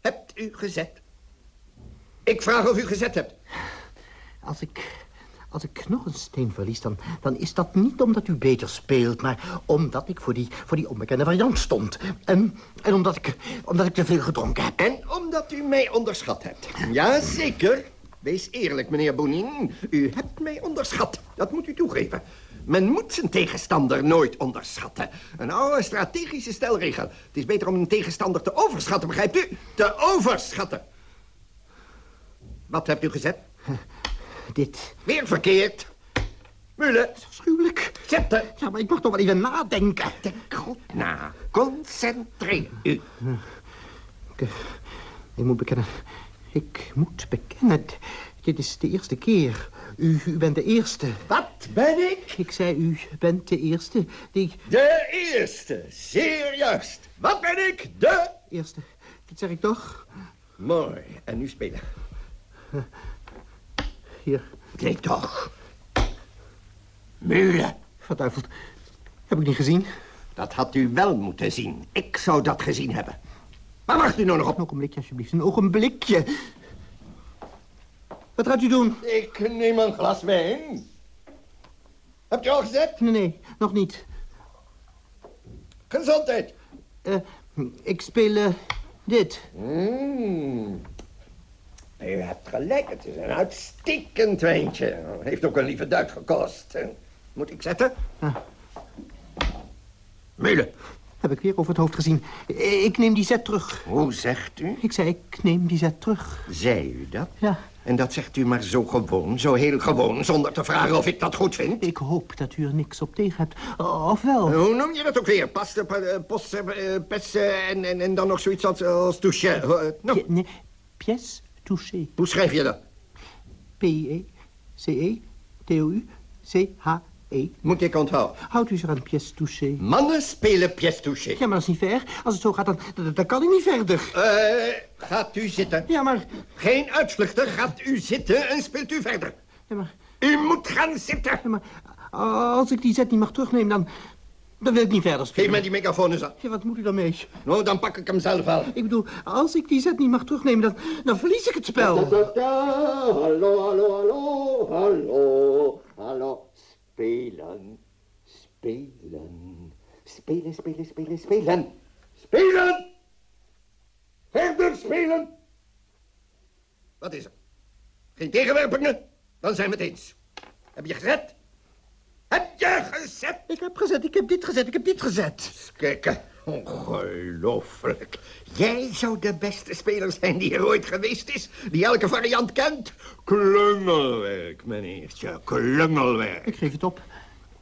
Hebt u gezet? Ik vraag of u gezet hebt. Als ik, als ik nog een steen verlies, dan, dan is dat niet omdat u beter speelt... maar omdat ik voor die, voor die onbekende variant stond. En, en omdat, ik, omdat ik te veel gedronken heb. En omdat u mij onderschat hebt. Jazeker. Wees eerlijk, meneer Bonin. U hebt mij onderschat. Dat moet u toegeven. Men moet zijn tegenstander nooit onderschatten. Een oude strategische stelregel. Het is beter om een tegenstander te overschatten, begrijpt u? Te overschatten. Wat hebt u gezet? Dit. Weer verkeerd. Mule. Afschuwelijk. Zetten. Ja, maar ik mag toch wel even nadenken. Denk goed na. Concentreer u. Ik, ik moet bekennen. Ik moet bekennen. Dit is de eerste keer. U, u bent de eerste. Wat ben ik? Ik zei, u bent de eerste die... De eerste. Zeer juist. Wat ben ik? De... Eerste. Dat zeg ik toch? Mooi. En nu spelen. Hier. Nee, toch. Mule. Verduiveld. Heb ik niet gezien? Dat had u wel moeten zien. Ik zou dat gezien hebben. Waar wacht u nou nog op? Een ogenblikje, alsjeblieft. Een ogenblikje. Wat gaat u doen? Ik neem een glas wijn. Hebt u al gezet? Nee, nee, nog niet. Gezondheid. Eh, ik speel eh, dit. Mm. U hebt gelijk, het is een uitstekend wijntje. Heeft ook een lieve duit gekost. Moet ik zetten? Ah. Heb ik weer over het hoofd gezien. Ik neem die zet terug. Hoe zegt u? Ik zei, ik neem die zet terug. Zei u dat? Ja, En dat zegt u maar zo gewoon, zo heel gewoon, zonder te vragen of ik dat goed vind? ik hoop dat u er niks op tegen hebt. Of wel? Hoe noem je dat ook weer? Paste, pa- eh, post, eh, pes eh, en, en, en dan nog zoiets als, als touche. Eh, Nou, nee, pièce hoe schrijf je dat? P-I-E-C-E-T-O-U-C-H-E. Moet ik onthouden. Houdt u zich aan pièce touchée? Mannen spelen pièce touche. Ja, maar dat is niet ver. Als het zo gaat, dan, dan, dan kan ik niet verder. Eh, gaat u zitten. Ja, maar... Geen uitvluchten, gaat u zitten en speelt u verder. Ja, maar, U moet gaan zitten. ja, maar als ik die zet niet mag terugnemen, dan, dan wil ik niet verder Geef spelen. mij die microfoon eens aan. Ja, wat moet u dan mee? Nou, dan pak ik hem zelf wel. Ik bedoel, als ik die zet niet mag terugnemen, dan, dan verlies ik het spel. Hallo, hallo, hallo, hallo, hallo. Spelen, spelen, spelen, spelen, spelen, spelen. Spelen! Verder spelen! Wat is er? Geen tegenwerpingen? Dan zijn we het eens. Heb je gezet? Heb je gezet? Ik heb gezet, ik heb dit gezet, ik heb dit gezet. Kijken, ongelooflijk. Jij zou de beste speler zijn die er ooit geweest is, die elke variant kent. Klungelwerk, meneertje, klungelwerk. Ik geef het op.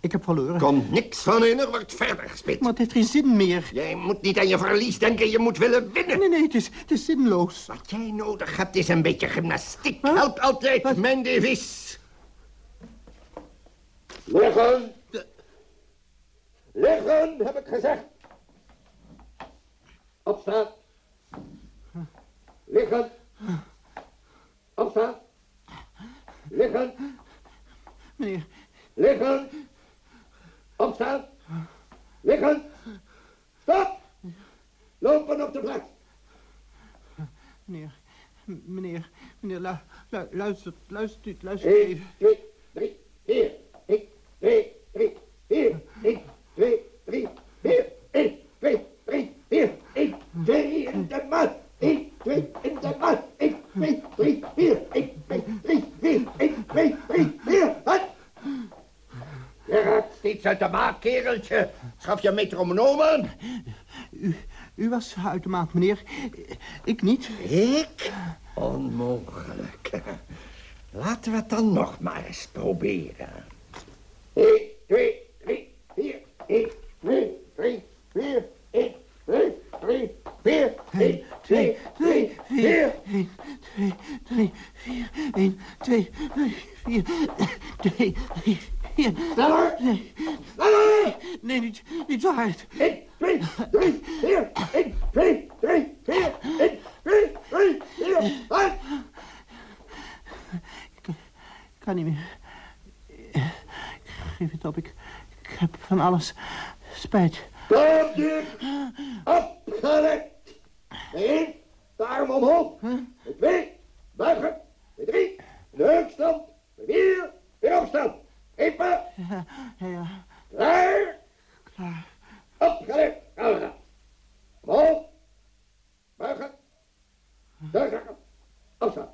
Ik heb verloren. Komt niks van in, er wordt verder gespeeld. Maar het heeft geen zin meer. Jij moet niet aan je verlies denken, je moet willen winnen. Nee, nee, het is, het is zinloos. Wat jij nodig hebt is een beetje gymnastiek. Huh? Helpt altijd, Wat? mijn devies. Liggen. Liggen, heb ik gezegd. Opstaan. Liggen. Opstaan. Liggen. Meneer, Liggen. Opstaan. Liggen. Stop. Lopen op de plaats. meneer, meneer, meneer, lu, lu, luister, luister, u- luister 1, even. 2, 3, 4. 1, 2, 3, 4. 1, 2, 3, 4. 1, 2, 3, 4. 1, 2 in de maat. 1, 2 in de maat. 1, 2, 3, 4. 1, 2, 3, 4. 1, 2, 3, 4. Wat? Je raakt steeds uit de maat, kereltje. Schaf je metronoom aan. U, u was uit de maat, meneer. Ik niet. Ik? Onmogelijk. Laten we het dan nog maar eens proberen. 1, 2, 3, 4. 1, 2, 3, 4. 1, 2, 3, 4. 1, 2, 3, 4. 1, 2, 3, 4. 1, 2, 3, 4. 2, 3, 4. Sneller! Nee, Sneller! nee, niet, niet zo hard. 1, 2, 3, 4. 1, 2, 3, 4. 1, 2, 3, 4. Uit! Ik kan niet meer. Ik ik, ik heb van alles spijt. Stop je! Opgerekt! Eén, de arm omhoog. De twee, buigen. De drie, de heupstand. De vier, weer opstaan. Even, Ja, ja, ja, klaar. klaar. Opgerekt, gaan. Omhoog. Buigen. Doorzakken. Opstaan.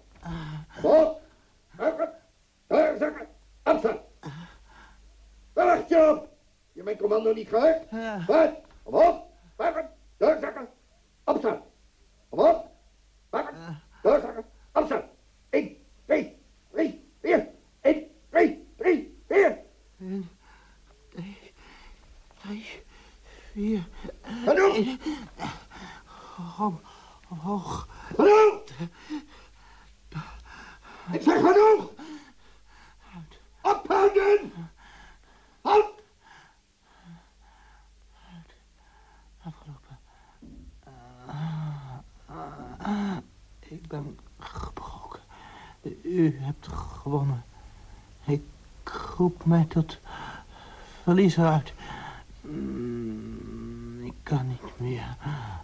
Omhoog. Buigen. Doorzakken. Opstaan. Waar wacht je op? Je mijn commando niet gehoord? Ja. Wat? Omhoog. Buigen. Doorzakken. Opstaan. Omhoog. Buigen. Doorzakken. Opstaan. 1, 2, 3, 4. 1, 2, 3, 4. En, twee, drie, vier. Genoeg. Om, omhoog. Genoeg. Ik zeg genoeg. Ophouden. Houd. Afgelopen. Ah, ik ben gebroken. U hebt gewonnen. Ik tot verliezer uit. Mm, Ik kan niet meer.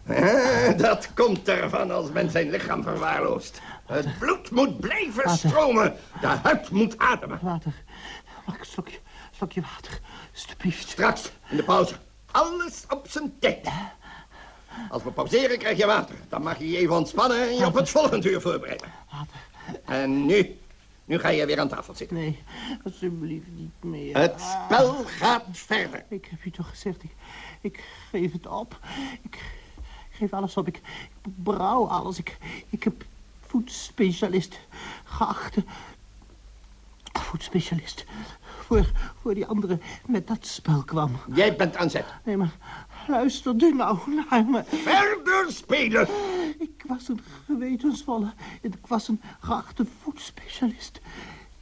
Eh, dat komt ervan als men zijn lichaam verwaarloost. Het bloed moet blijven Water. stromen. De huid moet ademen. Water. Mag ik een slokje, slokje water? Alsjeblieft. Straks, in de pauze. Alles op zijn tijd. Als we pauzeren, krijg je water. Dan mag je je even ontspannen en je op het volgende uur voorbereiden. Water. En nu, nu ga je weer aan tafel zitten. Nee, alsjeblieft niet meer. Het spel gaat verder. Ik heb u toch gezegd, ik, ik geef het op. Ik, ik geef alles op. Ik, ik brouw alles. Ik, ik heb voedspecialist geachte voedspecialist voor, voor die andere met dat spel kwam. Jij bent aan zet. Nee, maar luisterde nou naar me. Verder spelen. Ik was een gewetensvolle, ik was een geachte voedspecialist.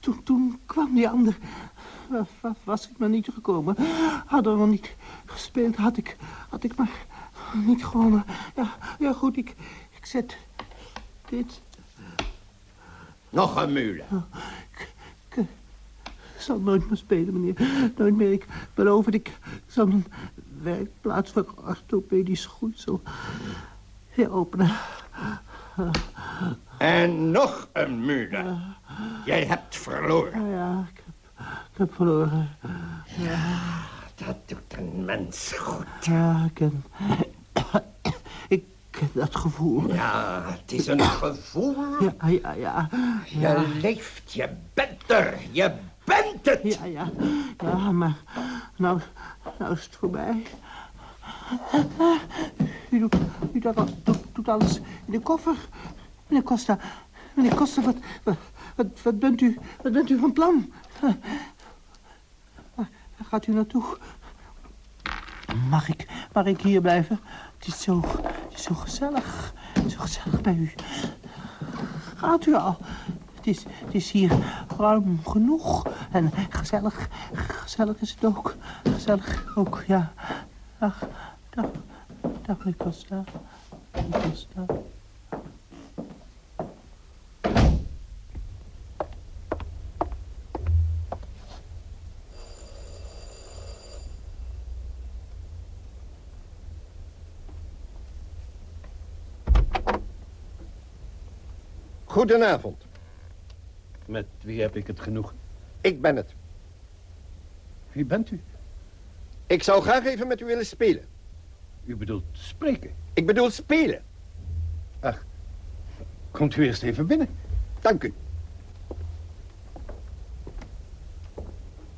Toen, toen kwam die ander. Wa- wa- Was ik maar niet gekomen. Hadden we niet gespeeld, had ik, had ik maar niet gewonnen. Ja, ja goed, ik, ik zet dit. Nog een mule. Ik, ik zal nooit meer spelen, meneer. Nooit meer. Ik beloof het, ik zal een werkplaats voor orthopedisch goedsel weer openen. En nog een mule. Jij hebt verloren. Ja, ja, ik heb, ik heb verloren. Dat doet een mens goed. Ja, ik ken... ik ken dat gevoel. Ja, het is een gevoel. Ja, ja, ja. Je leeft, je bent er, je bent het. Ja, ja. Ja, maar nou, nou is het voorbij. U doet, u doet, al- doet, doet alles in de koffer. Meneer Costa, meneer Costa, wat, wat, wat, bent u, wat bent u van plan? Waar, gaat u naartoe? Mag ik, mag ik hier blijven? Het is zo, het is zo gezellig, zo gezellig bij u. Gaat u al? Het is, het is hier ruim genoeg. En gezellig, gezellig is het ook. Gezellig ook, ja. Dag, dag, dag, meneer Costa. Meneer Costa. Goedenavond. Met wie heb ik het genoeg? Ik ben het. Wie bent u? Ik zou graag even met u willen spelen. U bedoelt spreken. Ik bedoel spelen. Ach, komt u eerst even binnen. Dank u.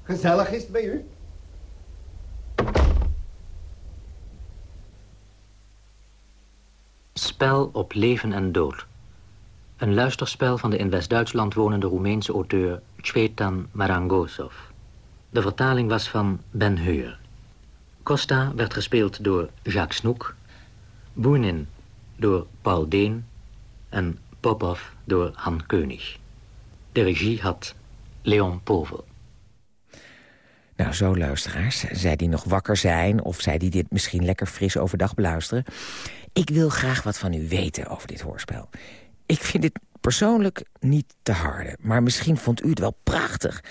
Gezellig is het bij u? Spel op leven en dood. Een luisterspel van de in West-Duitsland wonende Roemeense auteur Cvetan Marangosov. De vertaling was van Ben Heur. Costa werd gespeeld door Jacques Snoek, Boenin door Paul Deen en Popov door Han König. De regie had Leon Povel. Nou, zo luisteraars. Zij die nog wakker zijn... of zij die dit misschien lekker fris overdag beluisteren... ik wil graag wat van u weten over dit hoorspel. Ik vind dit persoonlijk niet te harde. Maar misschien vond u het wel prachtig.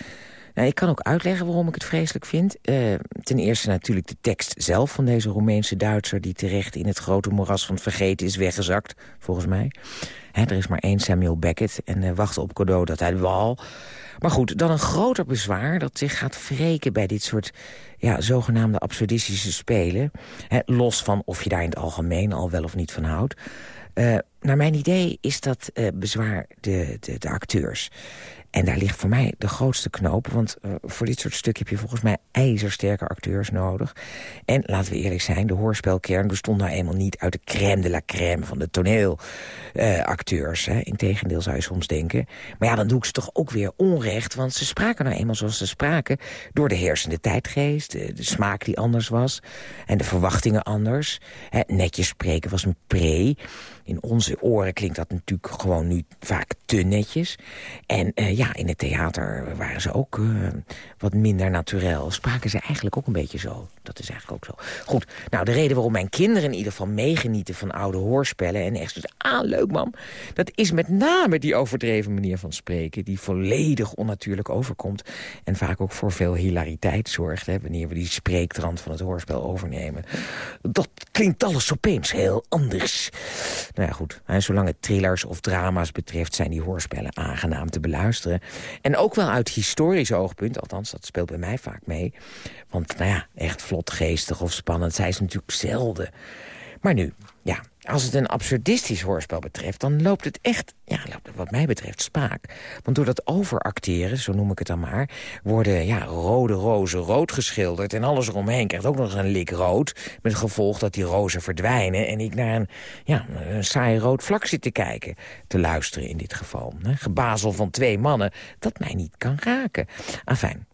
Nou, ik kan ook uitleggen waarom ik het vreselijk vind. Eh, ten eerste natuurlijk de tekst zelf van deze Roemeense Duitser... die terecht in het grote moeras van vergeten is weggezakt, volgens mij. Hè, er is maar één Samuel Beckett en uh, wachten op Godot dat hij wal... Maar goed, dan een groter bezwaar dat zich gaat wreken bij dit soort ja, zogenaamde absurdistische spelen. Hè, los van of je daar in het algemeen al wel of niet van houdt. Uh, naar mijn idee is dat bezwaar de, de, de acteurs. En daar ligt voor mij de grootste knoop. Want uh, voor dit soort stuk heb je volgens mij ijzersterke acteurs nodig. En laten we eerlijk zijn, de hoorspelkern bestond nou eenmaal niet... uit de crème de la crème van de toneelacteurs. Uh, Integendeel zou je soms denken. Maar ja, dan doe ik ze toch ook weer onrecht. Want ze spraken nou eenmaal zoals ze spraken... door de heersende tijdgeest, de, de smaak die anders was... en de verwachtingen anders. Hè, netjes spreken was een pre... In onze oren klinkt dat natuurlijk gewoon nu vaak te netjes. En uh, ja, in het theater waren ze ook uh, wat minder naturel. Spraken ze eigenlijk ook een beetje zo. Dat is eigenlijk ook zo. Goed, nou de reden waarom mijn kinderen in ieder geval meegenieten van oude hoorspellen... en echt dus, ah, leuk mam, Dat is met name die overdreven manier van spreken... die volledig onnatuurlijk overkomt... en vaak ook voor veel hilariteit zorgt... Hè, wanneer we die spreektrand van het hoorspel overnemen. Dat klinkt alles opeens heel anders. Nou ja, goed. Hè, zolang het thrillers of drama's betreft... zijn die hoorspellen aangenaam te beluisteren. En ook wel uit historisch oogpunt, althans dat speelt bij mij vaak mee... Want nou ja, echt vlot, geestig of spannend zijn ze natuurlijk zelden. Maar nu, ja, als het een absurdistisch hoorspel betreft... dan loopt het echt, ja, loopt het wat mij betreft, spaak. Want door dat overacteren, zo noem ik het dan maar... worden ja, rode rozen rood geschilderd... en alles eromheen krijgt ook nog eens een lik rood... met het gevolg dat die rozen verdwijnen... en ik naar een, ja, een saai rood vlak zit te kijken. Te luisteren in dit geval. Gebazel van twee mannen dat mij niet kan raken. Enfin,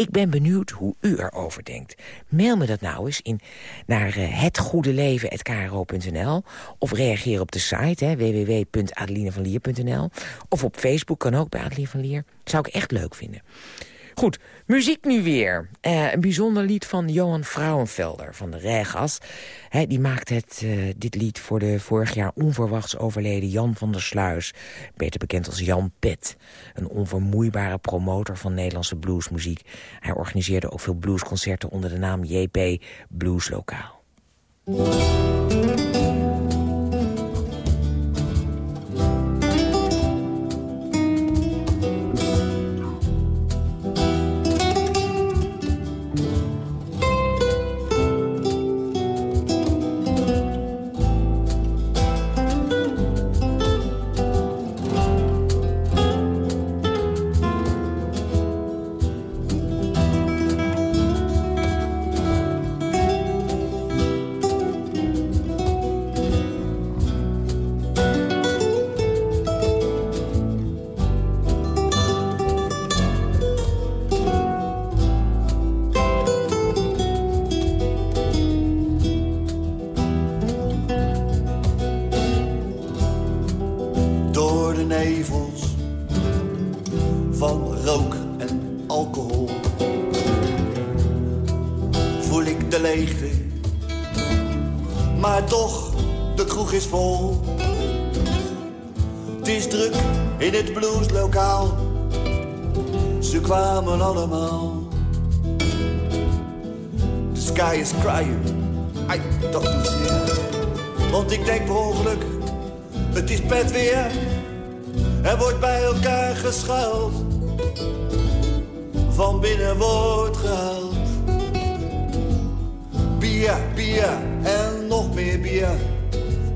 ik ben benieuwd hoe u erover denkt. Mail me dat nou eens in naar uh, hetgoedeleven.kro.nl of reageer op de site www.adelinevanlier.nl of op Facebook kan ook bij Adeline van Lier. Zou ik echt leuk vinden. Goed, muziek nu weer. Uh, een bijzonder lied van Johan Frauenfelder van de Regas. Hij die maakt het, uh, dit lied voor de vorig jaar onverwachts overleden Jan van der Sluis. Beter bekend als Jan Pet. Een onvermoeibare promotor van Nederlandse bluesmuziek. Hij organiseerde ook veel bluesconcerten onder de naam JP Blueslokaal.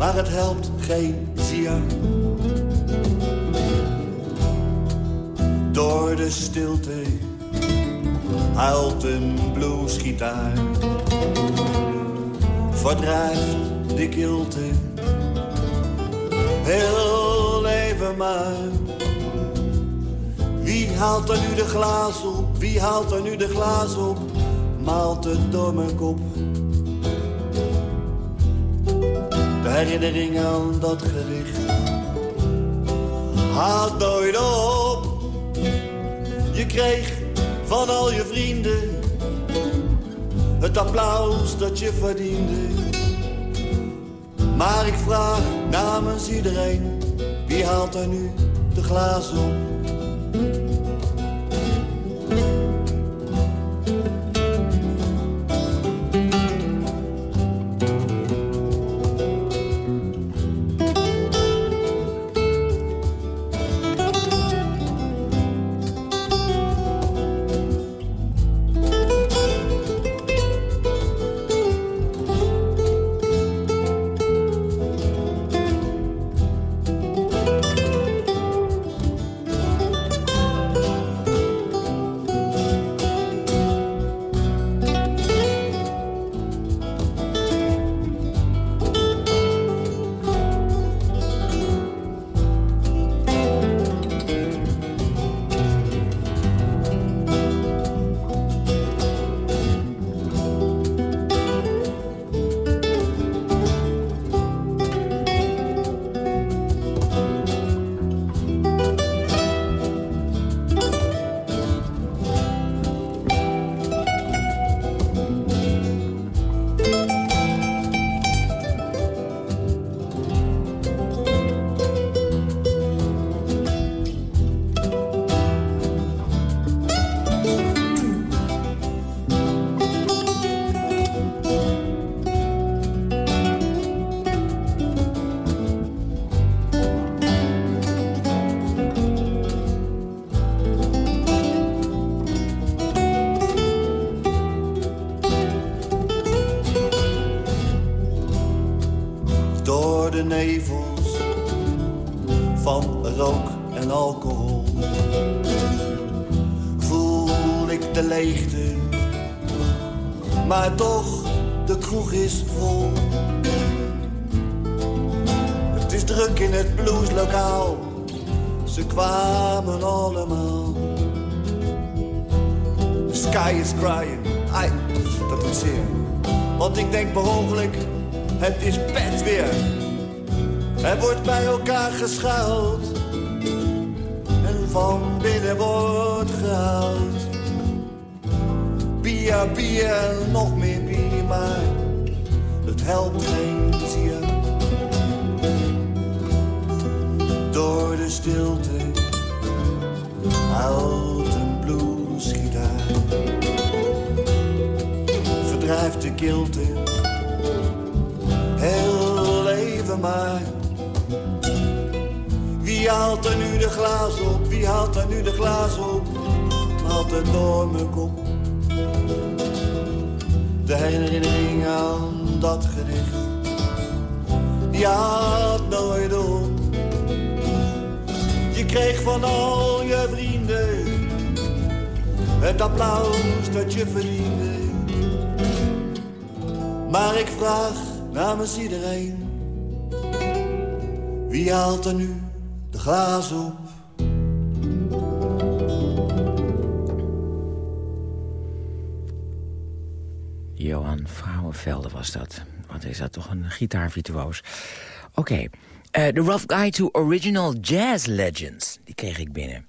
Maar het helpt geen zier. Door de stilte huilt een bluesgitaar. Verdrijft de kilte. Heel leven maar wie haalt er nu de glaas op? Wie haalt er nu de glaas op? Maalt het door mijn kop. Herinnering aan dat gericht haalt nooit op. Je kreeg van al je vrienden het applaus dat je verdiende. Maar ik vraag namens iedereen, wie haalt er nu de glaas op? Elkaar haalt nooit op. Je kreeg van al je vrienden het applaus dat je verdiende. Maar ik vraag namens iedereen, wie haalt er nu de glaas op? Johan Vrouwenvelde was dat. Wat is dat toch een gitaarvirtuoos. Oké, eh, The Rough Guide to Original Jazz Legends. Die kreeg ik binnen.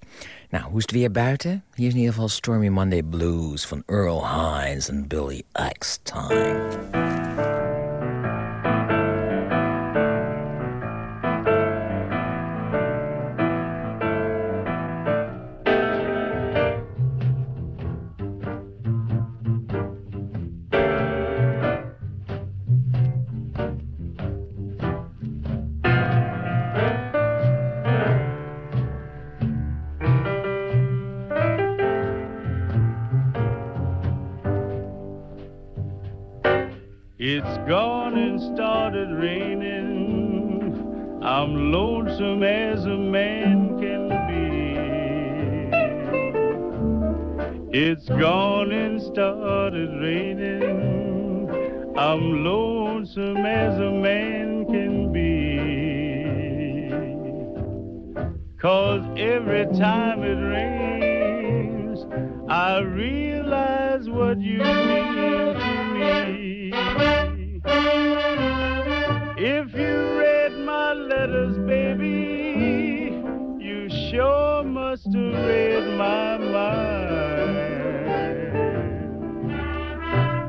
Nou, hoe is het weer buiten? Hier is in ieder geval Stormy Monday Blues van Earl Hines en Billy Eckstein.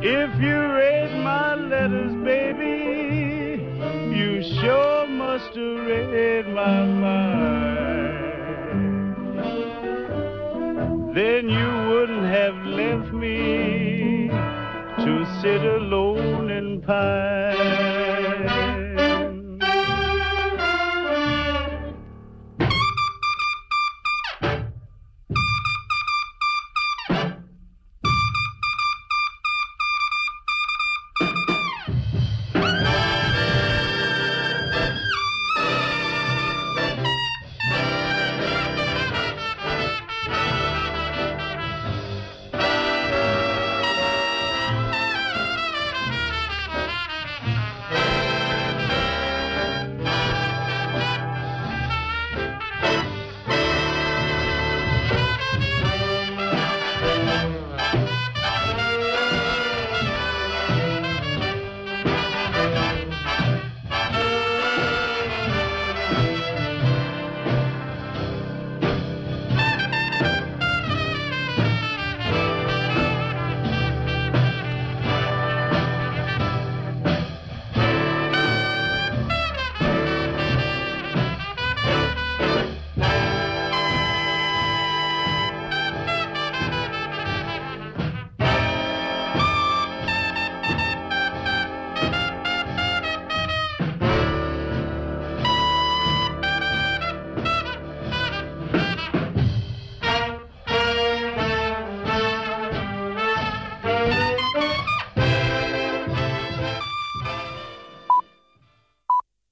If you read my letters, baby, you sure must have read my mind. Then you wouldn't have left me to sit alone and pine.